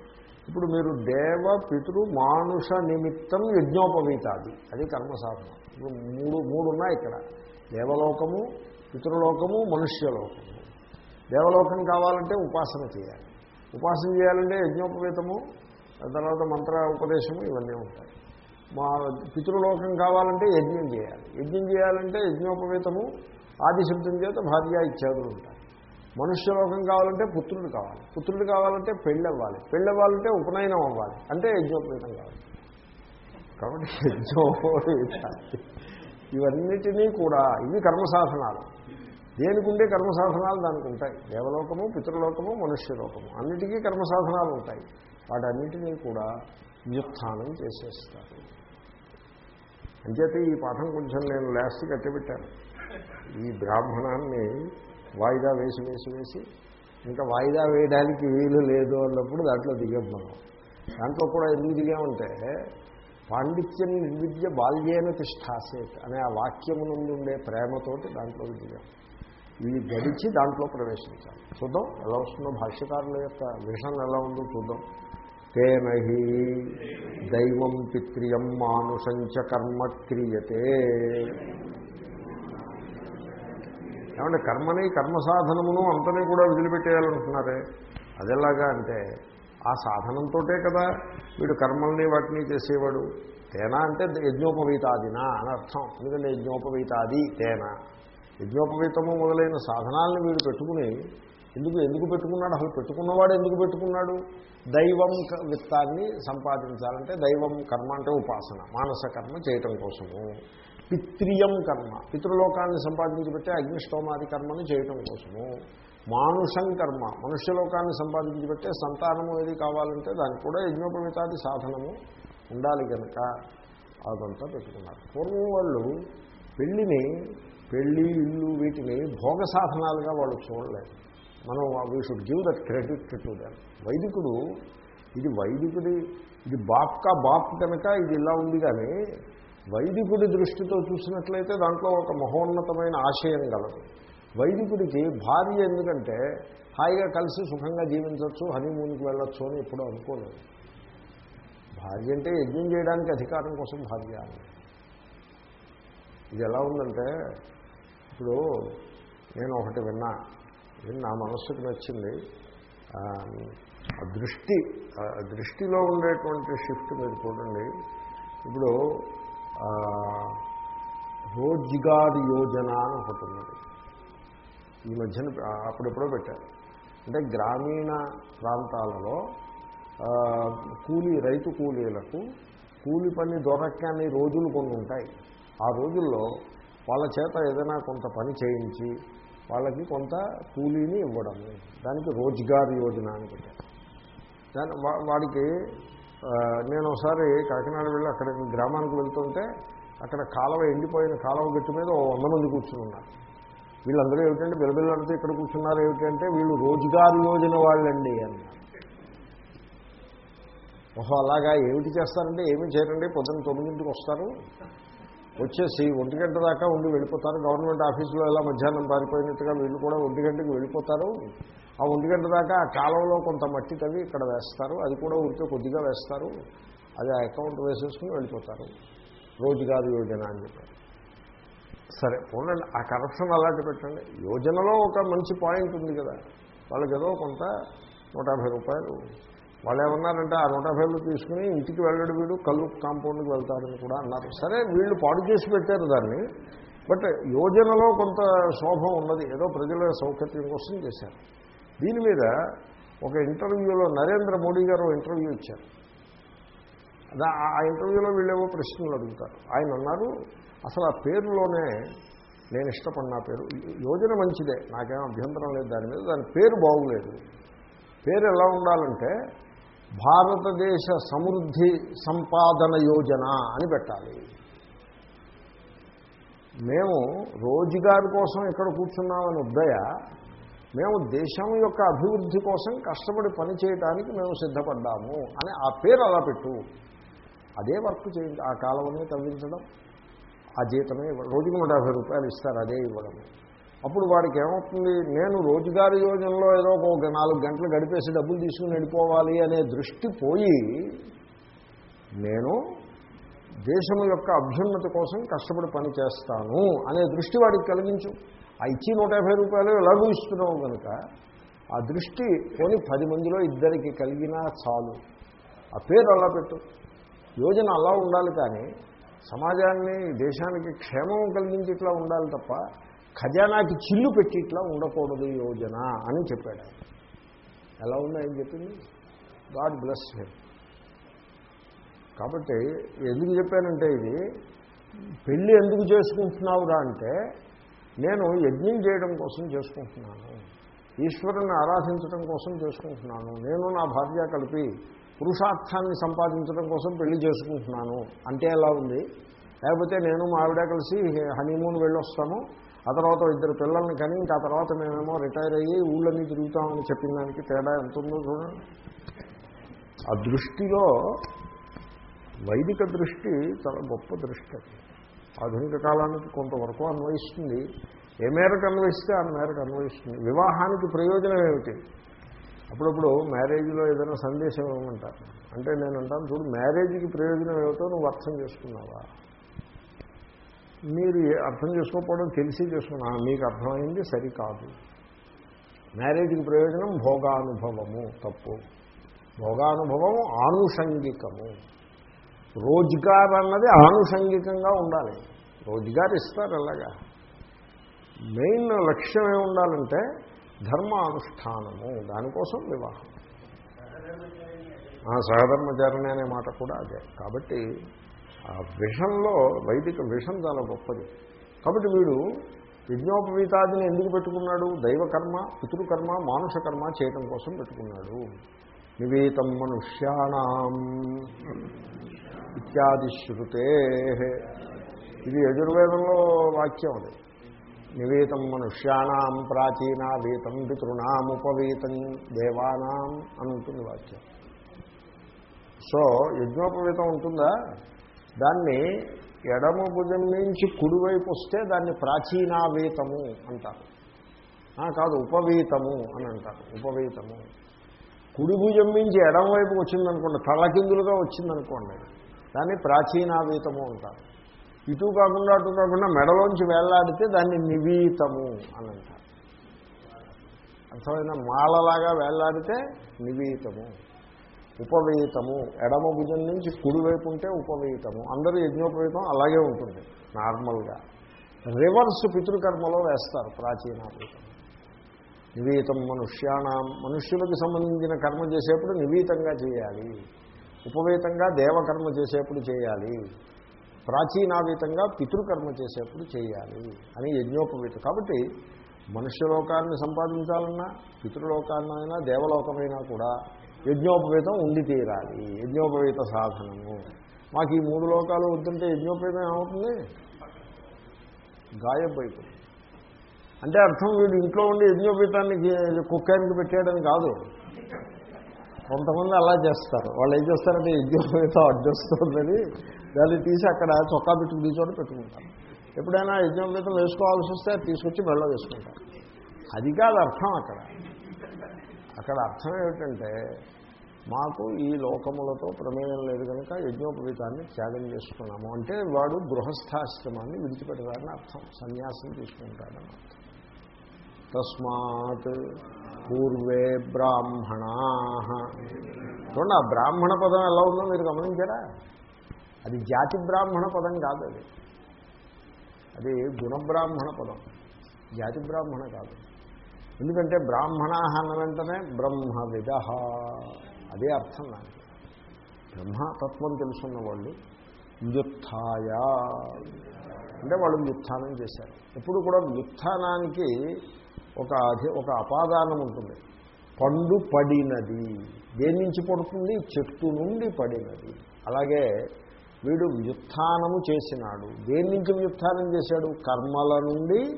ఇప్పుడు మీరు దేవ పితృ మానుష నిమిత్తం యజ్ఞోపవీతాది. అది కర్మసాధనం. ఇప్పుడు మూడు మూడు ఉన్నాయి ఇక్కడ. దేవలోకము పితృలోకము మనుష్యలోకము. దేవలోకం కావాలంటే ఉపాసన చేయాలి. ఉపాసన చేయాలంటే యజ్ఞోపవీతము తర్వాత మంత్ర ఉపదేశము ఇవన్నీ ఉంటాయి. మా పితృలోకం కావాలంటే యజ్ఞం చేయాలి. యజ్ఞం చేయాలంటే యజ్ఞోపవీతము ఆదిశబ్దం చేత భార్య ఇత్యాదులు ఉంటాయి. మనుష్యలోకం కావాలంటే పుత్రుడు కావాలి. పుత్రుడు కావాలంటే పెళ్ళి అవ్వాలి పెళ్ళి అవ్వాలంటే ఉపనయనం అవ్వాలి. అంటే యజ్ఞోపేతం కావాలి. కాబట్టి యజ్ఞోపేత ఇవన్నిటినీ కూడా ఇవి కర్మసాధనాలు. దేనికి ఉండే కర్మసాధనాలు దానికి ఉంటాయి. దేవలోకము పితృలోకము మనుష్యలోకము. అన్నిటికీ కర్మసాధనాలు ఉంటాయి. వాటన్నిటినీ కూడా వ్యుత్థానం చేసేస్తారు. అంచేతే ఈ పాఠం కొంచెం నేను లాస్ట్ కట్టిపెట్టాను ఈ బ్రాహ్మణాన్ని వాయిదా వేసి వేసి వేసి ఇంకా వాయిదా వేయడానికి వీలు లేదు అన్నప్పుడు దాంట్లో దిగాం మనం. దాంట్లో కూడా ఎందుకు దిగామంటే పాండిత్యం నిర్విద్య బాల్యేన తిష్టాసేత్ అనే ఆ వాక్యము నుండి ఉండే ప్రేమతోటి దాంట్లో దిగాం. ఇవి గడిచి దాంట్లో ప్రవేశించాలి చూద్దాం ఎలా వస్తుందో భాష్యకారుల యొక్క విషయం ఎలా ఉందో చూద్దాం. తేనహి దైవం పిత్రియం మానుషంచ కర్మ క్రియతే. ఏమంటే కర్మని కర్మ సాధనమును అంతనే కూడా వదిలిపెట్టేయాలంటున్నారే. అదెలాగా అంటే ఆ సాధనంతోటే కదా వీడు కర్మల్ని వాటిని చేసేవాడు. తేనా అంటే యజ్ఞోపవీతాదినా అని అర్థం. ఎందుకంటే యజ్ఞోపవీతాది తేనా. యజ్ఞోపవీతము మొదలైన సాధనాలను వీడు పెట్టుకుని ఎందుకు ఎందుకు పెట్టుకున్నాడు? అసలు పెట్టుకున్నవాడు ఎందుకు పెట్టుకున్నాడు? దైవం విత్తాన్ని సంపాదించాలంటే దైవం కర్మ అంటే ఉపాసన. మానస కర్మ చేయటం కోసము. పిత్రియం కర్మ. పితృలోకాన్ని సంపాదించి పెట్టే అగ్నిష్టోమాది కర్మను చేయటం కోసము. మానుషం కర్మ. మనుష్యలోకాన్ని సంపాదించి పెట్టే సంతానము ఏది కావాలంటే దానికి కూడా యజ్ఞోపమితాది సాధనము ఉండాలి కనుక అదంతా పెట్టుకున్నారు. పూర్వం వాళ్ళు పెళ్ళిని పెళ్ళి ఇల్లు వీటిని భోగ సాధనాలుగా వాళ్ళు చూడలేదు. మనం we should give that credit to దాన్ వైదికుడు ఇది వైదికుడి ఇది బాప్కా బాప్ కనుక ఇది ఇలా ఉంది కానీ వైదికుడి దృష్టితో చూసినట్లయితే దాంట్లో ఒక మహోన్నతమైన ఆశయం గలదు. వైదికుడికి భార్య ఎందుకంటే హాయిగా కలిసి సుఖంగా జీవించవచ్చు హనీమూన్కి వెళ్ళొచ్చు అని ఎప్పుడూ అనుకోలేదు. భార్య అంటే యజ్ఞం చేయడానికి అధికారం కోసం భార్య. ఇది ఎలా ఉందంటే ఇప్పుడు నేను ఒకటి విన్నా ఇది నా మనస్సుకు నచ్చింది. ఆ, దృష్టి ఆ దృష్టిలో ఉండేటువంటి షిఫ్ట్ మీరు చూడండి. ఇప్పుడు రోజ్గార్ యోజన అని ఒకటి ఉన్నది. ఈ మధ్యన అప్పుడెప్పుడో పెట్టారు. అంటే గ్రామీణ ప్రాంతాలలో కూలీ రైతు కూలీలకు కూలి పని దొరకని రోజులు కొన్ని ఉంటాయి. ఆ రోజుల్లో వాళ్ళ చేత ఏదైనా కొంత పని చేయించి వాళ్ళకి కొంత కూలీని ఇవ్వడం దానికి రోజ్గార్ యోజన అని పెట్టారు. దాని వాడికి నేను ఒకసారి కాకినాడ వెళ్ళి అక్కడ గ్రామానికి వెళ్తుంటే అక్కడ కాలువ ఎండిపోయిన కాలువ గట్టు మీద వంద మంది కూర్చుని ఉన్నారు. వీళ్ళందరూ ఏమిటంటే బిలబిల్లంతా ఇక్కడ కూర్చున్నారు ఏమిటంటే వీళ్ళు రోజ్గార్ యోజన వాళ్ళండి అన్నారు ఓహో అలాగా ఏమిటి చేస్తారంటే ఏమి చేయరండి పొద్దున్న తొమ్మిదింటికి వస్తారు. వచ్చేసి ఒంటి గంట దాకా ఉండి వెళ్ళిపోతారు. గవర్నమెంట్ ఆఫీసులో ఎలా మధ్యాహ్నం పారిపోయినట్టుగా వీళ్ళు కూడా ఒంటి గంటకి వెళ్ళిపోతారు. ఆ ఒంటిగంట దాకా ఆ కాలంలో కొంత మట్టి తవ్వి ఇక్కడ వేస్తారు. అది కూడా ఊరికే కొద్దిగా వేస్తారు. అది ఆ అకౌంట్ వేసేసుకుని వెళ్ళిపోతారు. రోజుగారు యోజన అని చెప్పారు సరే పోనండి. ఆ కరప్షన్ అలాంటి పెట్టండి. యోజనలో ఒక మంచి పాయింట్ ఉంది కదా. వాళ్ళకి ఏదో కొంత నూట యాభై రూపాయలు. వాళ్ళు ఏమన్నారంటే ఆ నూట యాభైలు తీసుకుని ఇంటికి వెళ్ళడు వీడు కళ్ళు కాంపౌండ్కి వెళ్తారని కూడా అన్నారు. సరే వీళ్ళు పాడు చేసి పెట్టారు దాన్ని. బట్ యోజనలో కొంత శోభం ఉన్నది. ఏదో ప్రజల సౌకర్యం కోసం చేశారు. దీని మీద ఒక ఇంటర్వ్యూలో నరేంద్ర మోడీ గారు ఇంటర్వ్యూ ఇచ్చారు. ఆ ఇంటర్వ్యూలో వీళ్ళేవో ప్రశ్నలు అడుగుతారు. ఆయన అన్నారు అసలు ఆ పేరులోనే నేను ఇష్టపడిన పేరు. యోజన మంచిదే నాకేం అభ్యంతరం లేదు దాని మీద దాని పేరు బాగులేదు. పేరు ఎలా ఉండాలంటే భారతదేశ సమృద్ధి సంపాదన యోజన అని పెట్టాలి. మేము రోజుగారి కోసం ఇక్కడ కూర్చున్నామని ఉద్దయ మేము దేశం యొక్క అభివృద్ధి కోసం కష్టపడి పని చేయడానికి మేము సిద్ధపడ్డాము అని ఆ పేరు అలా పెట్టు. అదే వర్క్ చేయండి ఆ కాలంలో తవ్వించడం. ఆ జీతమే ఇవ్వడం రోజుకి నూట యాభై రూపాయలు ఇస్తారు అదే ఇవ్వడం. అప్పుడు వాడికి ఏమవుతుంది నేను రోజుగారి యోజనలో ఏదో ఒక నాలుగు గంటలు గడిపేసి డబ్బులు తీసుకుని వెళ్ళిపోవాలి అనే దృష్టి పోయి నేను దేశం యొక్క అభ్యున్నతి కోసం కష్టపడి పని చేస్తాను అనే దృష్టి వాడికి కలిగించు. ఆ ఇచ్చి నూట యాభై రూపాయలు ఎలాగూ ఇస్తున్నావు కనుక ఆ దృష్టి కొని పది మందిలో ఇద్దరికి కలిగినా చాలు. ఆ పేరు అలా పెట్టు. యోజన అలా ఉండాలి కానీ సమాజాన్ని దేశానికి క్షేమం కలిగించేట్లా ఉండాలి తప్ప ఖజానాకి చిల్లు పెట్టి ఇట్లా ఉండకూడదు ఈ యోజన అని చెప్పాడు. ఆయన. ఎలా ఉంది ఆయన చెప్పింది? God bless him. కాబట్టి ఎందుకు చెప్పానంటే ఇది పెళ్ళి ఎందుకు చేసుకుంటున్నావురా అంటే నేను యజ్ఞం చేయడం కోసం చేసుకుంటున్నాను. ఈశ్వరుని ఆరాధించడం కోసం చేసుకుంటున్నాను. నేను నా భార్య కలిపి పురుషార్థాన్ని సంపాదించడం కోసం పెళ్ళి చేసుకుంటున్నాను. అంటే ఎలా ఉంది? లేకపోతే నేను మా ఆవిడ కలిసి హనీమూన్ వెళ్ళొస్తాము ఆ తర్వాత ఇద్దరు పిల్లల్ని కానీ ఇంకా ఆ తర్వాత మేమేమో రిటైర్ అయ్యి ఊళ్ళన్నీ తిరుగుతామని చెప్పిన దానికి తేడా ఎంత ఉందో చూడండి. ఆ దృష్టిలో వైదిక దృష్టి చాలా గొప్ప దృష్టి అది. ఆధునిక కాలానికి కొంతవరకు అన్వయిస్తుంది. ఏ మేరకు అన్వయిస్తే ఆ మేరకు అన్వయిస్తుంది. వివాహానికి ప్రయోజనం ఏమిటి? అప్పుడప్పుడు మ్యారేజ్లో ఏదైనా సందేశం ఇవ్వమంటారు. అంటే నేను అంటాను చూడు మ్యారేజ్కి ప్రయోజనం ఏమిటో నువ్వు అర్థం చేసుకున్నావా? మీరు అర్థం చేసుకోకపోవడం తెలిసి చేసుకున్నా మీకు అర్థమైంది సరికాదు. మ్యారేజ్కి ప్రయోజనం భోగానుభవము తప్పు. భోగానుభవము ఆనుషంగికము. రోజ్గార్ అన్నది ఆనుషంగికంగా ఉండాలి. రోజ్గార్ ఇస్తారు అలాగా. మెయిన్ లక్ష్యం ఏమి ఉండాలంటే ధర్మ దానికోసం వివాహం. ఆ, అనే మాట కూడా అదే. కాబట్టి ఆ విషంలో వైదిక విషం చాలా గొప్పది. కాబట్టి వీడు యజ్ఞోపవీతాదిని ఎందుకు పెట్టుకున్నాడు? దైవకర్మ పితృకర్మ మానుష కర్మ చేయటం కోసం పెట్టుకున్నాడు. నివేతం మనుష్యాణం. ఇత్యాది శృతే. ఇది యజుర్వేదంలో వాక్యం అది. నివేతం మనుష్యానాం ప్రాచీనా వీతం పితృణాం ఉపవీతం దేవానాం అని ఉంటుంది వాక్యం. సో యజ్ఞోపవీతం ఉంటుందా? దాన్ని ఎడమ భుజం నుంచి కుడివైపు వస్తే దాన్ని ప్రాచీనావీతము అంటారు. ఆ, కాదు ఉపవీతము అని అంటారు. ఉపవీతము. కుడి భుజం నుంచి ఎడమ వైపుకి వచ్చిందనుకోండి తలకిందులుగా వచ్చిందనుకోండి దాన్ని ప్రాచీనావీతము అంటారు. ఇటు కాకుండా అటు కాకుండా మెడలోంచి వేలాడితే దాన్ని నివీతము అని అంటారు అర్థమైన మాలలాగా వేలాడితే నివీతము ఉపవీతము. ఎడమ భుజం నుంచి కుడివైపు ఉంటే ఉపవీతము. అందరూ యజ్ఞోపవీతం అలాగే ఉంటుంది నార్మల్గా. రివర్స్ పితృకర్మలో వేస్తారు ప్రాచీనాపీతం నివీతం మనుష్యాణం. మనుష్యులకు సంబంధించిన కర్మ చేసేప్పుడు నివీతంగా చేయాలి. ఉపవేతంగా దేవకర్మ చేసేప్పుడు చేయాలి. ప్రాచీనాతీతంగా పితృకర్మ చేసేప్పుడు చేయాలి అని యజ్ఞోపవీతం. కాబట్టి మనుష్యలోకాన్ని సంపాదించాలన్నా పితృలోకాన్నైనా దేవలోకమైనా కూడా యజ్ఞోపవీతం ఉండి తీరాలి. యజ్ఞోపవీత సాధనము. మాకు ఈ మూడు లోకాలు వద్దంటే యజ్ఞోపేతం ఏమవుతుంది? గాయం అంటే అర్థం వీడు ఇంట్లో ఉండి యజ్ఞోపేతాన్ని కుక్కానికి పెట్టాడని కాదు. కొంతమంది అలా చేస్తారు. వాళ్ళు ఏం చేస్తారంటే యజ్ఞోపేతం అడ్డొస్తుందని దాన్ని తీసి అక్కడ చొక్కా పెట్టుకుని తీసుకొని పెట్టుకుంటారు. ఎప్పుడైనా యజ్ఞోపేతం వేసుకోవాల్సి వస్తే తీసుకొచ్చి మెళ్ళ వేసుకుంటారు. అది కాదు అర్థం అక్కడ. అక్కడ అర్థం ఏమిటంటే మాకు ఈ లోకములతో ప్రమేయం లేదు కనుక యజ్ఞోపవీతాన్ని త్యాగం చేసుకున్నాము అంటే వాడు గృహస్థాశ్రమాన్ని విడిచిపెడతాడని అర్థం. సన్యాసం తీసుకుంటాడని అర్థం. తస్మాత్ పూర్వే బ్రాహ్మణా. చూడండి ఆ బ్రాహ్మణ పదం ఎలా ఉందో మీరు గమనించారా? అది జాతి బ్రాహ్మణ పదం కాదు అది. అది గుణబ్రాహ్మణ పదం. జాతి బ్రాహ్మణ కాదు. ఎందుకంటే బ్రాహ్మణ అన్న వెంటనే బ్రహ్మవిద. అదే అర్థం దానికి బ్రహ్మతత్వం తెలుసున్న వాళ్ళు వ్యుత్థాయ అంటే వాళ్ళు వ్యుత్థానం చేశారు. ఎప్పుడు కూడా వ్యుత్థానానికి ఒక అధి ఒక అపాదానం ఉంటుంది. పండు పడినది. దేని నుంచి పడుతుంది? చెట్టు నుండి పడినది. అలాగే వీడు వ్యుత్థానము చేసినాడు. దేని నుంచి వ్యుత్థానం చేశాడు? కర్మల నుండి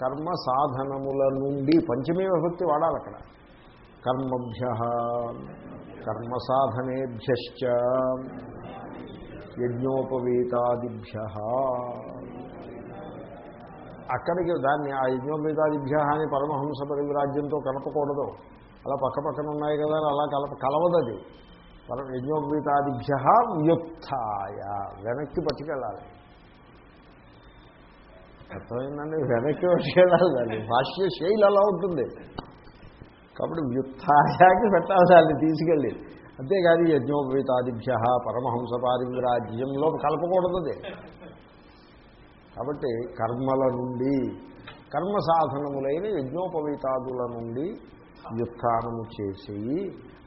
కర్మ సాధనముల నుండి. పంచమీ విభక్తి వాడాలి అక్కడ. కర్మభ్య కర్మ సాధనేభ్యశ్చ యజ్ఞోపవీతాదిభ్య. అక్కడికి దాన్ని ఆ యజ్ఞోపేతాదిభ్య అని పరమహంస పరివిరాజ్యంతో కలపకూడదు. అలా పక్క పక్కన ఉన్నాయి కదా అలా కలప కలవదది. పరమ యజ్ఞోపేతాదిభ్య వ్యుత్థాయ. వెనక్కి పట్టుకెళ్ళాలి. అర్థమైందండి? వెనక్కి పట్టుకెళ్ళాలి. దాన్ని భాష్య శైలి అలా ఉంటుంది. కాబట్టి వ్యుత్థాయాకి పెట్టాలి దాన్ని తీసుకెళ్ళి. అంతేగాని యజ్ఞోపేతాదిభ్య పరమహంస పారివిరాజ్యంలో కలపకూడదు అది కాబట్టి కర్మల నుండి కర్మ సాధనములైన యజ్ఞోపవీతాదుల నుండి వ్యుత్నము చేసి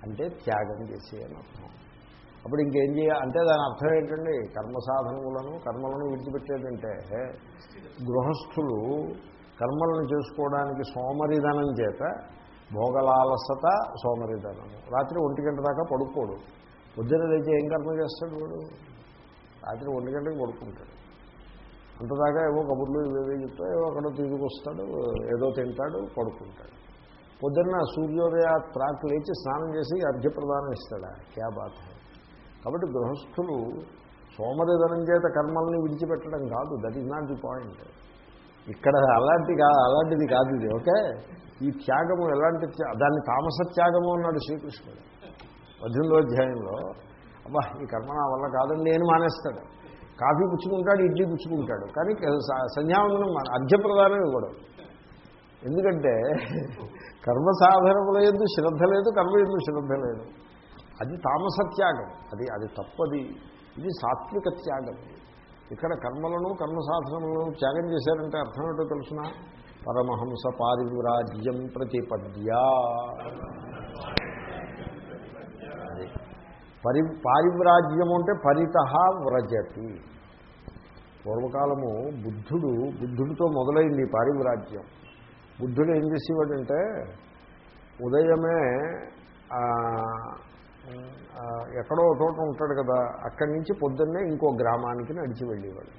అంటే త్యాగం చేసి అని అర్థం. అప్పుడు ఇంకేం చేయాలి అంటే దాని అర్థం ఏంటండి? కర్మ సాధనములను కర్మలను విడిచిపెట్టేదంటే గృహస్థులు కర్మలను చేసుకోవడానికి సోమరిధనం చేత భోగలాలసత సోమరిధనము. రాత్రి ఒంటి గంట దాకా పడుకోడు. పొద్దున లేచి ఏం కర్మ చేస్తాడు వాడు? రాత్రి ఒంటి గంటకి పడుకుంటాడు. అంతదాకా ఏవో కబుర్లు ఇవేవే చెప్తా ఏవో అక్కడ తీసుకొస్తాడు ఏదో తింటాడు పడుకుంటాడు. పొద్దున్న సూర్యోదయ త్రాక్ లేచి స్నానం చేసి అర్ఘ్యప్రదానం ఇస్తాడా క్యా బాధ కాబట్టి గృహస్థులు సోమరిధనం చేత కర్మల్ని విడిచిపెట్టడం కాదు. That is not the point ఇక్కడ అలాంటి అలాంటిది కాదు ఇది ఓకే? ఈ త్యాగము ఎలాంటి దాన్ని తామస త్యాగము అన్నాడు శ్రీకృష్ణుడు. పద్దెనిమిదో అధ్యాయంలో అబ్బా ఈ కర్మ నా వల్ల కాదండి అని మానేస్తాడు కాఫీ పుచ్చుకుంటాడు ఇడ్లీ పుచ్చుకుంటాడు. కానీ సంధ్యావందనం అర్ఘ్యప్రదానం ఇవ్వడం. ఎందుకంటే కర్మ సాధనముల ఎందు శ్రద్ధ లేదు కర్మ ఎందు శ్రద్ధ లేదు. అది తామస త్యాగం అది అది తప్పది. ఇది సాత్విక త్యాగం. ఇక్కడ కర్మలను కర్మ సాధనములను త్యాగం చేశారంటే అర్థం ఏంటో తెలుసిన? పరమహంస పారివిరాజ్యం ప్రతిపద్యా. పరి పారివ్రాజ్యము అంటే పరిత వ్రజతి. పూర్వకాలము బుద్ధుడు బుద్ధుడితో మొదలైంది పారివ్రాజ్యం. బుద్ధుడు ఏం చేసేవాడంటే ఉదయమే ఎక్కడో చోట ఉంటాడు కదా అక్కడి నుంచి పొద్దున్నే ఇంకో గ్రామానికి నడిచి వెళ్ళేవాడు.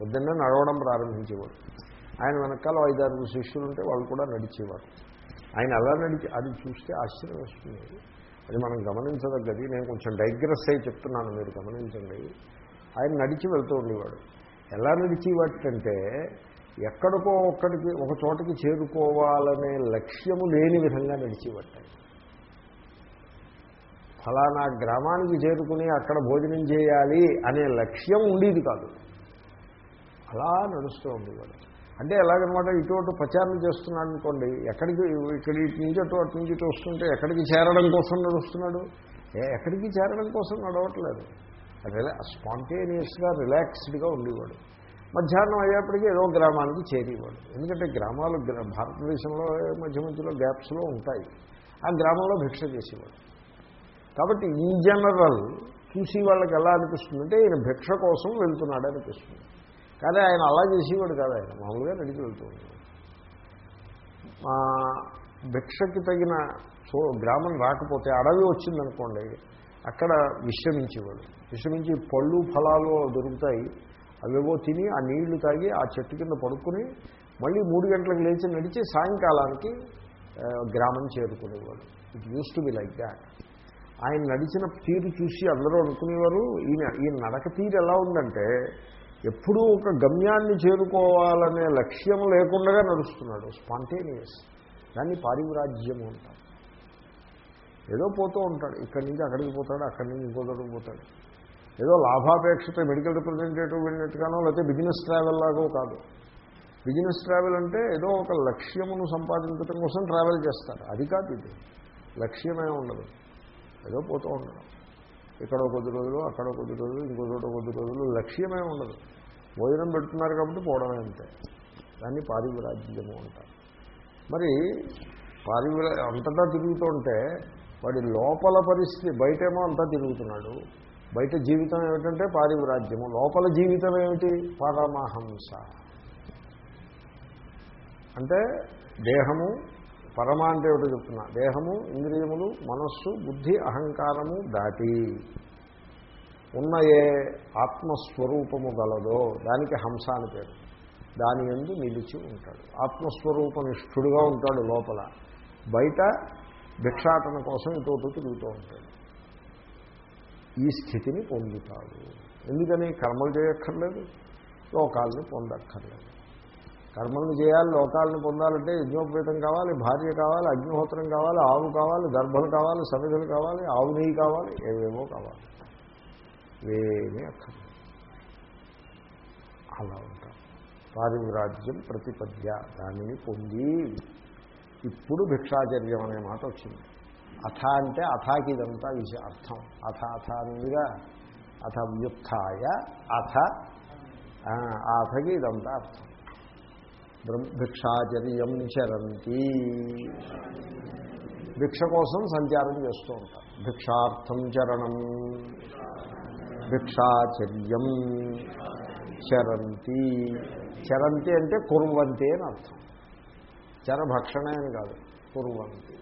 పొద్దున్నే నడవడం ప్రారంభించేవాడు. ఆయన వెనకాల ఐదారు శిష్యులు ఉంటే వాళ్ళు కూడా నడిచేవారు. ఆయన అలా నడిచి అది చూస్తే ఆశ్చర్యం వస్తుంది. అది మనం గమనించదగ్గది. నేను కొంచెం డైగ్రెస్ అయి చెప్తున్నాను మీరు గమనించండి. ఆయన నడిచి వెళ్తూ ఉండేవాడు. ఎలా నడిచేవాటంటే ఎక్కడికో ఒక్కడికి ఒక చోటకి చేరుకోవాలనే లక్ష్యము లేని విధంగా నడిచేవాట ఫలానా గ్రామానికి చేరుకుని అక్కడ భోజనం చేయాలి అనే లక్ష్యం ఉండేది కాదు. అలా నడుస్తూ ఉండేవాడు. అంటే ఎలాగనమాట ఇటువంటి ప్రచారం చేస్తున్నాడు అనుకోండి ఎక్కడికి ఇక్కడ ఇటు నుంచి అటు అటు నుంచి ఇటు వస్తుంటే ఎక్కడికి చేరడం కోసం నడుస్తున్నాడు? ఎక్కడికి చేరడం కోసం నడవట్లేదు. రిలా స్పాంటేనియస్గా రిలాక్స్డ్గా ఉండేవాడు. మధ్యాహ్నం అయ్యేప్పటికీ ఏదో గ్రామానికి చేరేవాడు. ఎందుకంటే గ్రామాలు భారతదేశంలో మధ్య మధ్యలో గ్యాప్స్లో ఉంటాయి. ఆ గ్రామంలో భిక్ష చేసేవాడు. కాబట్టి ఇన్ జనరల్ చూసి వాళ్ళకి ఎలా అనిపిస్తుంది అంటే ఈయన భిక్ష కోసం వెళ్తున్నాడు అనిపిస్తుంది కానీ ఆయన అలా చేసేవాడు కాదు ఆయన. మామూలుగా నడిచి వెళ్తూ మా భిక్షకి తగిన చో గ్రామం రాకపోతే అడవి వచ్చిందనుకోండి అక్కడ విశ్రమించేవాడు. విశ్రమించి పళ్ళు ఫలాలు దొరుకుతాయి అవేవో తిని ఆ నీళ్ళు తాగి ఆ చెట్టు కింద పడుకుని మళ్ళీ మూడు గంటలకు లేచి నడిచి సాయంకాలానికి గ్రామం చేరుకునేవాడు. It used to be like that ఆయన నడిచిన తీరు చూసి అందరూ అనుకునేవారు ఈయన ఈయన నడక తీరు ఎలా ఉందంటే ఎప్పుడూ ఒక గమ్యాన్ని చేరుకోవాలనే లక్ష్యం లేకుండా నడుస్తున్నాడు. స్పాంటేనియస్. దాన్ని పారివ్రాజ్యము అంటారు. ఏదో పోతూ ఉంటాడు. ఇక్కడి నుంచి అక్కడికి పోతాడు అక్కడి నుంచి ఇంకో చోటుకు పోతాడు. ఏదో లాభాపేక్షతో మెడికల్ రిప్రజెంటేటివ్ వెళ్ళినట్టుగానో లేకపోతే బిజినెస్ ట్రావెల్ లాగో కాదు. బిజినెస్ ట్రావెల్ అంటే ఏదో ఒక లక్ష్యమును సంపాదించడం కోసం ట్రావెల్ చేస్తారు. అది కాదు ఇది. లక్ష్యమే ఉండదు. ఏదో పోతూ ఉండడం. ఇక్కడ కొద్ది రోజులు అక్కడ కొద్ది రోజులు ఇంకో చోట కొద్ది రోజులు లక్ష్యమే ఉండదు. భోజనం పెడుతున్నారు కాబట్టి పోవడమే అంతే. దాన్ని పారివిరాజ్యము అంటారు. మరి పారివిరా అంతటా తిరుగుతుంటే వాడి లోపల పరిస్థితి బయటేమో అంతా తిరుగుతున్నాడు. బయట జీవితం ఏమిటంటే పారివిరాజ్యము. లోపల జీవితం ఏమిటి? పరమహంస. అంటే దేహము పరమ అంటే ఏమిటో చెప్తున్నా. దేహము ఇంద్రియములు మనస్సు బుద్ధి అహంకారము దాటి. ఉన్న ఏ ఆత్మస్వరూపము గలదో దానికి హంస అని పేరు. దాని ఎందు నిలిచి ఉంటాడు. ఆత్మస్వరూపనిష్ఠుడుగా ఉంటాడు లోపల. బయట భిక్షాటన కోసం ఇటు తిరుగుతూ ఉంటాడు. ఈ స్థితిని పొందుతాడు. ఎందుకని? కర్మలు చేయక్కర్లేదు. లోకాలని పొందక్కర్లేదు. కర్మలను చేయాలి లోకాలను పొందాలంటే యజ్ఞోపేతం కావాలి భార్య కావాలి అగ్నిహోత్రం కావాలి ఆవు కావాలి దర్భలు కావాలి సమిధులు కావాలి ఆవు నెయ్యి కావాలి ఏవేవో కావాలి. ఏమీ అర్థం అలా ఉంటాం. పారివ్రాజ్యం ప్రతిపద్య దానిని పొంది ఇప్పుడు భిక్షాచర్యం అనే మాట వచ్చింది. అథ అంటే అథాకి ఇదంతా విష అర్థం. అథ అథ అనేదిగా. అథ వ్యుత్య అథ ఆ అథకి ఇదంతా అర్థం. భిక్షాచర్యం చరంతి. భిక్ష కోసం సంచారం చేస్తూ ఉంటారు భిక్షార్థం చరణం. భిక్షాచర్యం చరంతి. చరంతి అంటే కుర్వంతి అని అర్థం. చరభక్షణే అని కాదు కుర్వంతి.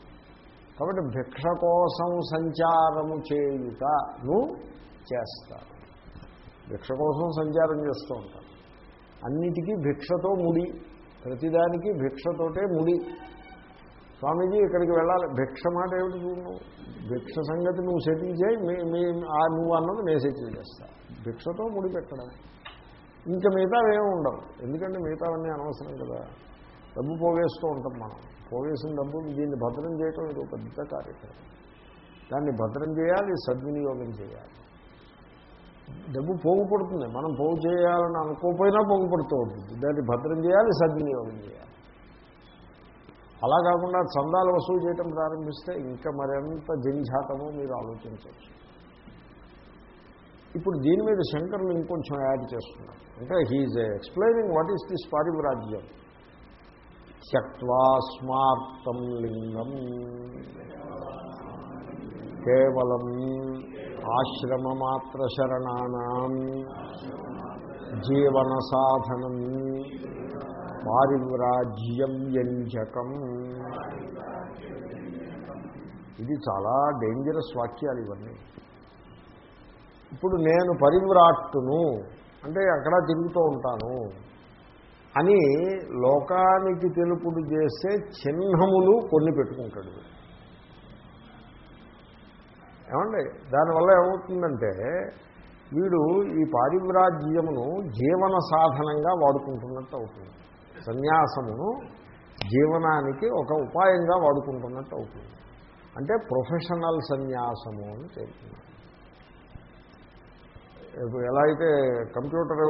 కాబట్టి భిక్ష కోసం సంచారము చేయుటను చేస్తారు. భిక్ష కోసం సంచారం చేస్తూ ఉంటారు అన్నిటికీ భిక్షతో ముడి. ప్రతిదానికి భిక్షతోటే ముడి. స్వామీజీ ఇక్కడికి వెళ్ళాలి. భిక్ష మాట ఏమిటి చూడు భిక్ష సంగతి నువ్వు సెటిల్ చేయి. మీ మీ ఆ నువ్వు అన్నది నేను సెటిల్ చేస్తా. భిక్షతో ముడి పెట్టడమే. ఇంకా మిగతా ఉండవు. ఎందుకంటే మిగతావన్నీ అనవసరం కదా. డబ్బు పోగేస్తూ ఉంటాం మనం. పోగేసిన డబ్బు దీన్ని భద్రం చేయటం ఇది ఒక పెద్ద కార్యక్రమం. దాన్ని భద్రం చేయాలి సద్వినియోగం చేయాలి. డబ్బు పోగుపడుతుంది మనం పోగు చేయాలని అనుకోకపోయినా పోగుపడుతూ ఉంటుంది. దాన్ని భద్రం చేయాలి సద్వినియోగం చేయాలి. అలా కాకుండా చందాలు వసూలు చేయటం ప్రారంభిస్తే ఇంకా మరెంత జంఝాతమో మీరు ఆలోచించవచ్చు. ఇప్పుడు దీని మీద శంకరులు ఇంకొంచెం యాడ్ చేస్తున్నారు. అంటే he's explaining what is this పారివ్రాజ్యం. త్యక్వా స్మార్తం లింగం. కేవలం ఆశ్రమమాత్ర శరణానా జీవన సాధనం పారివ్రాజ్యం వ్యంజకం ఇది చాలా డేంజరస్ వాక్యాలు ఇవన్నీ ఇప్పుడు నేను పరివ్రాట్టును అంటే అక్కడ తిరుగుతూ ఉంటాను అని లోకానికి తెలుపుడు చేసే చిహ్నములు కొన్ని పెట్టుకుంటాడు వీడు. ఏమండి దానివల్ల ఏమవుతుందంటే వీడు ఈ పారివ్రాజ్యమును జీవన సాధనంగా వాడుకుంటున్నట్టు అవుతుంది. సన్యాసమును జీవనానికి ఒక ఉపాయంగా వాడుకుంటున్నట్టు అవుతుంది. అంటే ప్రొఫెషనల్ సన్యాసము అని చెప్తున్నారు. ఇప్పుడు ఎలా అయితే కంప్యూటర్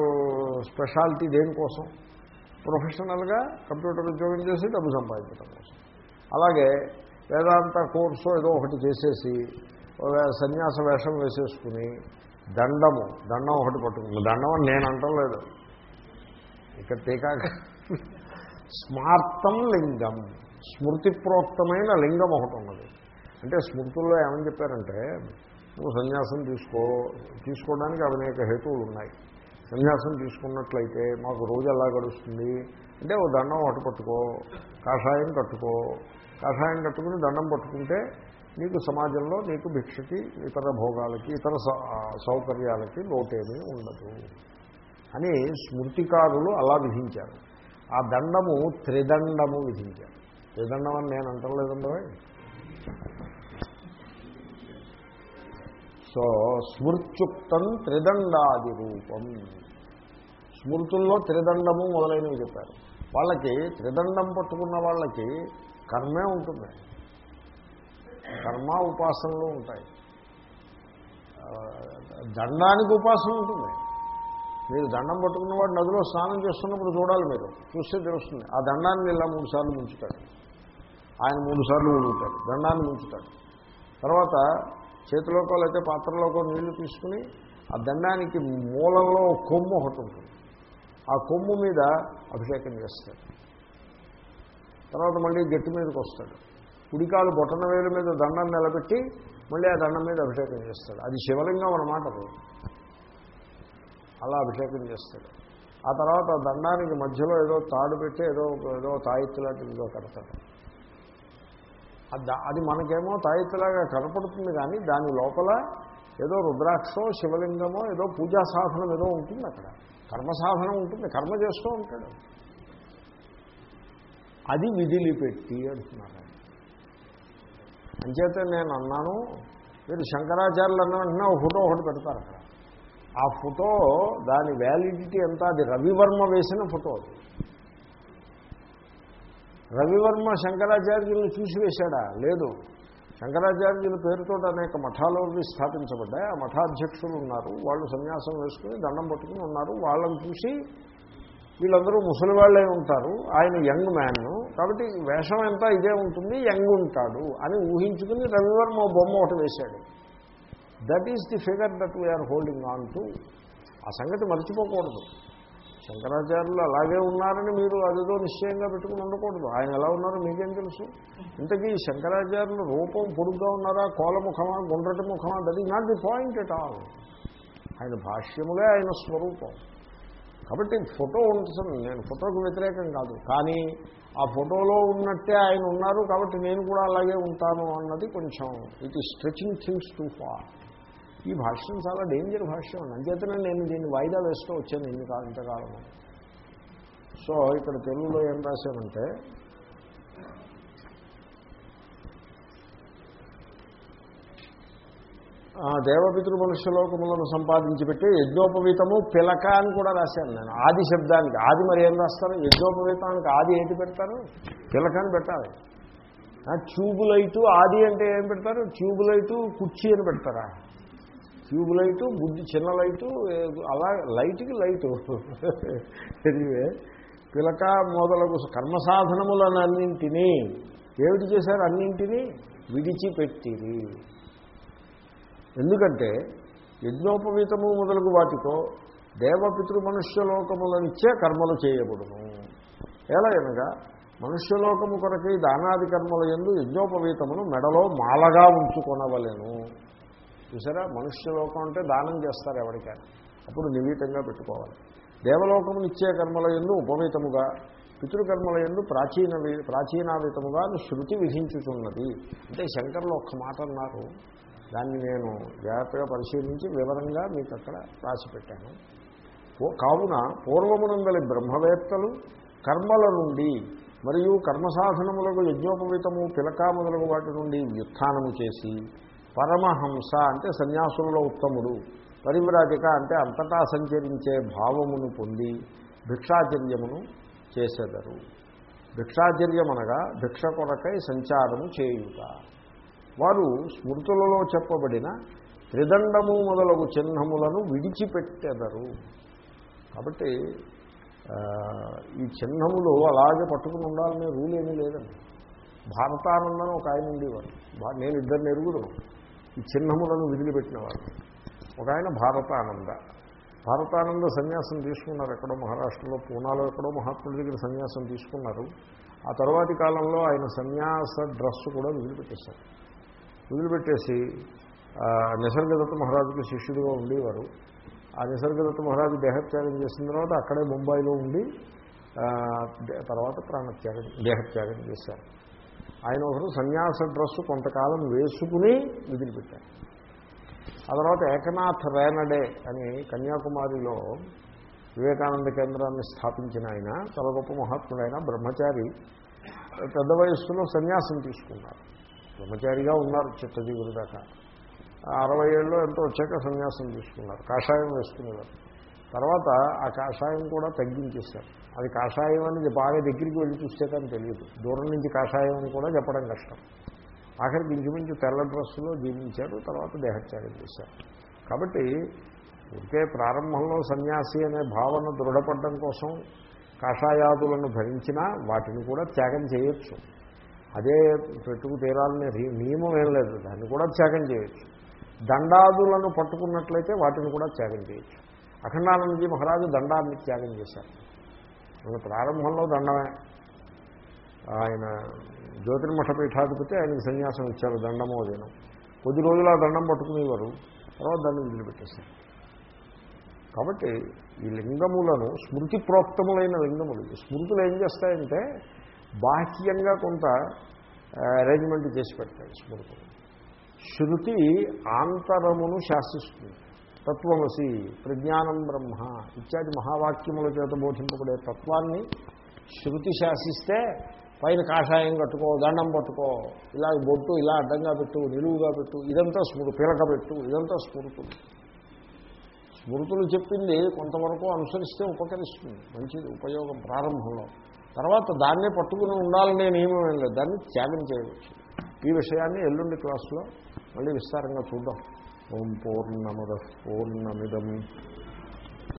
స్పెషాలిటీ దేనికోసం? ప్రొఫెషనల్గా కంప్యూటర్ ఉద్యోగం చేసి డబ్బు సంపాదించడం కోసం. అలాగే వేదాంత కోర్సు ఏదో ఒకటి చేసేసి సన్యాస వేషం వేసేసుకుని దండము దండం ఒకటి పట్టుకుంది దండం అని నేను అంటలేదు ఇక్కడ టీకాక స్మార్తం లింగం స్మృతి ప్రోక్తమైన లింగం ఒకటి ఉన్నది. అంటే స్మృతుల్లో ఏమని చెప్పారంటే నువ్వు సన్యాసం తీసుకో తీసుకోవడానికి అనేక హేతువులు ఉన్నాయి. సన్యాసం తీసుకున్నట్లయితే మాకు రోజు ఎలా గడుస్తుంది? అంటే ఓ దండం ఒకటి పట్టుకో కాషాయం కట్టుకో. కాషాయం కట్టుకుని దండం పట్టుకుంటే నీకు సమాజంలో నీకు భిక్షకి ఇతర భోగాలకి ఇతర సౌ- సౌకర్యాలకి లోటేమీ ఉండదు. అని స్మృతికారులు అలా విధించారు. ఆ దండము త్రిదండము విధించారు. త్రిదండం అని నేను అంటలేదండి సో స్మృత్యుక్తం త్రిదండాది రూపం. స్మృతుల్లో త్రిదండము మొదలైనవి చెప్పారు. వాళ్ళకి త్రిదండం పట్టుకున్న వాళ్ళకి కర్మే ఉంటుంది. కర్మ ఉపాసనలు ఉంటాయి. దండానికి ఉపాసన ఉంటుంది. మీరు దండం పట్టుకున్నవాడు నదిలో స్నానం చేస్తున్నప్పుడు చూడాలి మీరు. చూస్తే తెలుస్తుంది. ఆ దండాన్ని ఇలా మూడు సార్లు ముంచుతాడు. ఆయన మూడు సార్లు ఊడుతాడు దండాన్ని ముంచుతాడు. తర్వాత చేతిలోకో లేకపోతే పాత్రలోకో నీళ్ళు తీసుకుని ఆ దండానికి మూలంలో కొమ్ము ఒకటి ఉంటుంది. ఆ కొమ్ము మీద అభిషేకం చేస్తాడు. తర్వాత మళ్ళీ గట్టి మీదకి వస్తాడు. కుడికాలు బొట్టన వేలు మీద దండం నిలబెట్టి మళ్ళీ ఆ దండం మీద అభిషేకం చేస్తాడు. అది శివలింగం అన్నమాట అలా అభిషేకం చేస్తాడు. ఆ తర్వాత ఆ దండానికి మధ్యలో ఏదో తాడు పెట్టి ఏదో ఏదో తాయిత్తు లాంటిది ఏదో కడతాడు. అది మనకేమో తాయిత్తులాగా కనపడుతుంది కానీ దాని లోపల ఏదో రుద్రాక్షో శివలింగమో ఏదో పూజా సాధనం ఏదో ఉంటుంది అక్కడ. కర్మ సాధనం ఉంటుంది. కర్మ చేస్తూ ఉంటాడు. అది విధిలిపెట్టి అంటున్నారు. అంచేత నేను అన్నాను మీరు శంకరాచార్యులు అన్న వెంటనే ఒక ఫోటో ఒకటి పెడతారు ఆ ఫోటో దాని వ్యాలిడిటీ ఎంత? అది రవివర్మ వేసిన ఫోటో అది. రవివర్మ శంకరాచార్యులను చూసి వేశాడా? లేదు. శంకరాచార్యుల పేరుతో అనేక మఠాలు స్థాపించబడ్డాయి. ఆ మఠాధ్యక్షులు ఉన్నారు. వాళ్ళు సన్యాసం వేసుకుని దండం పట్టుకుని ఉన్నారు. వాళ్ళని చూసి వీళ్ళందరూ ముసలి వాళ్ళే ఉంటారు. ఆయన యంగ్ మ్యాన్. కాబట్టి వేషం ఎంత ఇదే ఉంటుంది యంగ్ ఉంటాడు అని ఊహించుకుని రవివర్మ బొమ్మ ఒకటి వేశాడు. That is the figure that we are holding on to ఆ సంగతి మర్చిపోకూడదు. శంకరాచార్యులు అలాగే ఉన్నారని మీరు అదేదో నిశ్చయంగా పెట్టుకుని ఉండకూడదు. ఆయన ఎలా ఉన్నారో మీకేం తెలుసు? ఇంతకీ శంకరాచార్యులు రూపం పొడుగ్గా ఉన్నారా కోలముఖమా గుండ్రటి ముఖమా? That is not the point at all ఆయన భాష్యములే ఆయన స్వరూపం. కాబట్టి ఫోటో ఉంటుంది నేను ఫోటోకు వ్యతిరేకం కాదు. కానీ ఆ ఫోటోలో ఉన్నట్టే ఆయన ఉన్నారు కాబట్టి నేను కూడా అలాగే ఉంటాను అన్నది కొంచెం ఇట్ ఈ స్ట్రెచింగ్ థింగ్స్ టూ ఫార్ ఈ భాష్యం చాలా డేంజర్ భాష్యం అండి. అంచేతనే నేను దీన్ని వాయిదా వేస్తూ వచ్చాను ఇన్ని కాలం ఇంతకాలం సో ఇక్కడ తెలుగులో ఏం రాశామంటే ఆ, దేవపితృ మనుష్యలోకములను సంపాదించి పెట్టి యజ్ఞోపవీతము పిలక అని కూడా రాశాను నేను. ఆది శబ్దానికి ఆది మరి ఏం రాస్తాను యజ్ఞోపవీతానికి ఆది ఏంటి పెడతారు? పిలక అని పెట్టాలి. ఆ, ట్యూబ్ లైటు ఆది అంటే ఏం పెడతారు? ట్యూబ్ లైటు కుర్చీ అని పెడతారా? ట్యూబ్ లైటు బుద్ధి చిన్న లైటు అలా లైట్కి లైటు. ఎనివే పిలక మొదలగు కర్మసాధనములనన్నింటినీ ఏమిటి చేశారు? అన్నింటినీ విడిచిపెట్టిరి. ఎందుకంటే యజ్ఞోపవీతము మొదలగు వాటితో దేవపితృ మనుష్యలోకములనిచ్చే కర్మలు చేయబడును. ఎలా అనగా మనుష్యలోకము కొరకై దానాది కర్మల ఎందు యజ్ఞోపవీతమును మెడలో మాలగా ఉంచుకొనవలేను. చూసారా? మనుష్యలోకం అంటే దానం చేస్తారు ఎవరికైనా. అప్పుడు నివీతంగా పెట్టుకోవాలి. దేవలోకమును ఇచ్చే కర్మల ఎందు ఉపవీతముగా పితృకర్మల ఎందు ప్రాచీన ప్రాచీనావితముగా శృతి విధించుతున్నది అంటే శంకర్లు ఒక్క మాట అన్నారు. దాన్ని నేను జాగ్రత్తగా పరిశీలించి వివరంగా మీకు అక్కడ రాసి పెట్టాను. కావున పూర్వమునందలి బ్రహ్మవేత్తలు కర్మల నుండి మరియు కర్మసాధనములకు యజ్ఞోపవితము పిలక మొదలగు వాటి నుండి వ్యుత్థానము చేసి పరమహంస అంటే సన్యాసులలో ఉత్తముడు పరివ్రాజిక అంటే అంతటా సంచరించే భావమును పొంది భిక్షాచర్యమును చేసెదరు. భిక్షాచర్యమనగా భిక్ష కొరకై సంచారము చేయుట. వారు స్మృతులలో చెప్పబడిన త్రిదండము మొదలగు చిహ్నములను విడిచిపెట్టెదరు. కాబట్టి ఈ చిహ్నములు అలాగే పట్టుకుని ఉండాలనే రూల్ ఏమీ లేదండి. భారతానందం ఒక ఆయన ఉండేవారు. నేను ఇద్దరిని ఎరుగుదను ఈ చిహ్నములను విదిలిపెట్టినవారు ఒక ఆయన భారతానంద. భారతానంద సన్యాసం తీసుకున్నారు ఎక్కడో మహారాష్ట్రలో పూనాలో ఎక్కడో మహాత్ముడి దగ్గర సన్యాసం తీసుకున్నారు. ఆ తర్వాతి కాలంలో ఆయన సన్యాస డ్రస్సు కూడా వదిలిపెట్టేశారు వదిలిపెట్టేసి నిసర్గదత్త మహారాజుకి శిష్యుడిగా ఉండేవారు. ఆ నిసర్గదత్త మహారాజు దేహత్యాగం చేసిన తర్వాత అక్కడే ముంబైలో ఉండి తర్వాత ప్రాణత్యాగం దేహత్యాగం చేశారు. ఆయన ఒకరు సన్యాస డ్రెస్సు కొంతకాలం వేసుకుని వదిలిపెట్టారు. ఆ తర్వాత ఏకనాథ్ రేనడే అని కన్యాకుమారిలో వివేకానంద కేంద్రాన్ని స్థాపించిన ఆయన చాలా గొప్ప మహాత్ముడైన బ్రహ్మచారి పెద్ద వయస్సులో సన్యాసం తీసుకున్నారు. బ్రహ్మచారిగా ఉన్నారు చిత్తజీవులు దాకా అరవై ఏళ్ళు ఎంతో వచ్చాక సన్యాసం తీసుకున్నారు. కాషాయం వేసుకునేవారు. తర్వాత ఆ కాషాయం కూడా తగ్గించేశారు. అది కాషాయం అనేది బాగా దగ్గరికి వెళ్ళి చూస్తే కానీ తెలియదు. దూరం నుంచి కాషాయం అని కూడా చెప్పడం కష్టం. ఆఖరికి ఇంచుమించు తెల్ల డ్రస్సులో జీవించారు తర్వాత దేహత్యాగం చేశారు. కాబట్టి ఇంకే ప్రారంభంలో సన్యాసి అనే భావన దృఢపడడం కోసం కాషాయాదులను భరించినా వాటిని కూడా త్యాగం చేయొచ్చు. అదే పెట్టుకు తీరాలని నియమం ఏం లేదు. దాన్ని కూడా త్యాగం చేయొచ్చు. దండాదులను పట్టుకున్నట్లయితే వాటిని కూడా త్యాగం చేయొచ్చు. అఖండానందజీ మహారాజు దండాన్ని త్యాగం చేశారు. ఆయన ప్రారంభంలో దండమే. ఆయన జ్యోతిర్మఠ పీఠాధిపతి ఆయనకు సన్యాసం ఇచ్చారు దండమో దినం కొద్ది రోజులు ఆ దండం పట్టుకునేవారు. తర్వాత దాన్ని వదిలిపెట్టేశారు. కాబట్టి ఈ లింగములను స్మృతి ప్రోక్తములైన లింగములు స్మృతులు ఏం చేస్తాయంటే బాహ్యంగా కొంత అరేంజ్మెంట్ చేసి పెడతాయి స్మృతులు. శృతి ఆంతరమును శాసిస్తుంది. తత్వమసి ప్రజ్ఞానం బ్రహ్మ ఇత్యాది మహావాక్యముల చేత బోధింపబడే తత్వాన్ని శృతి శాసిస్తే పైన కాషాయం కట్టుకో దండం పట్టుకో ఇలా బొట్టు ఇలా అడ్డంగా పెట్టు నిలువుగా పెట్టు ఇదంతా స్మృతి పిలక పెట్టు ఇదంతా స్మృతులు. స్మృతులు చెప్పింది కొంతవరకు అనుసరిస్తే ఉపకరిస్తుంది. మంచిది ఉపయోగం ప్రారంభంలో. తర్వాత దాన్నే పట్టుకుని ఉండాలనే నియమం ఏం లేదు. దాన్ని త్యాగం చేయవచ్చు. ఈ విషయాన్ని ఎల్లుండి క్లాస్లో మళ్ళీ విస్తారంగా చూద్దాం. ఓం పూర్ణమద పూర్ణమిదం.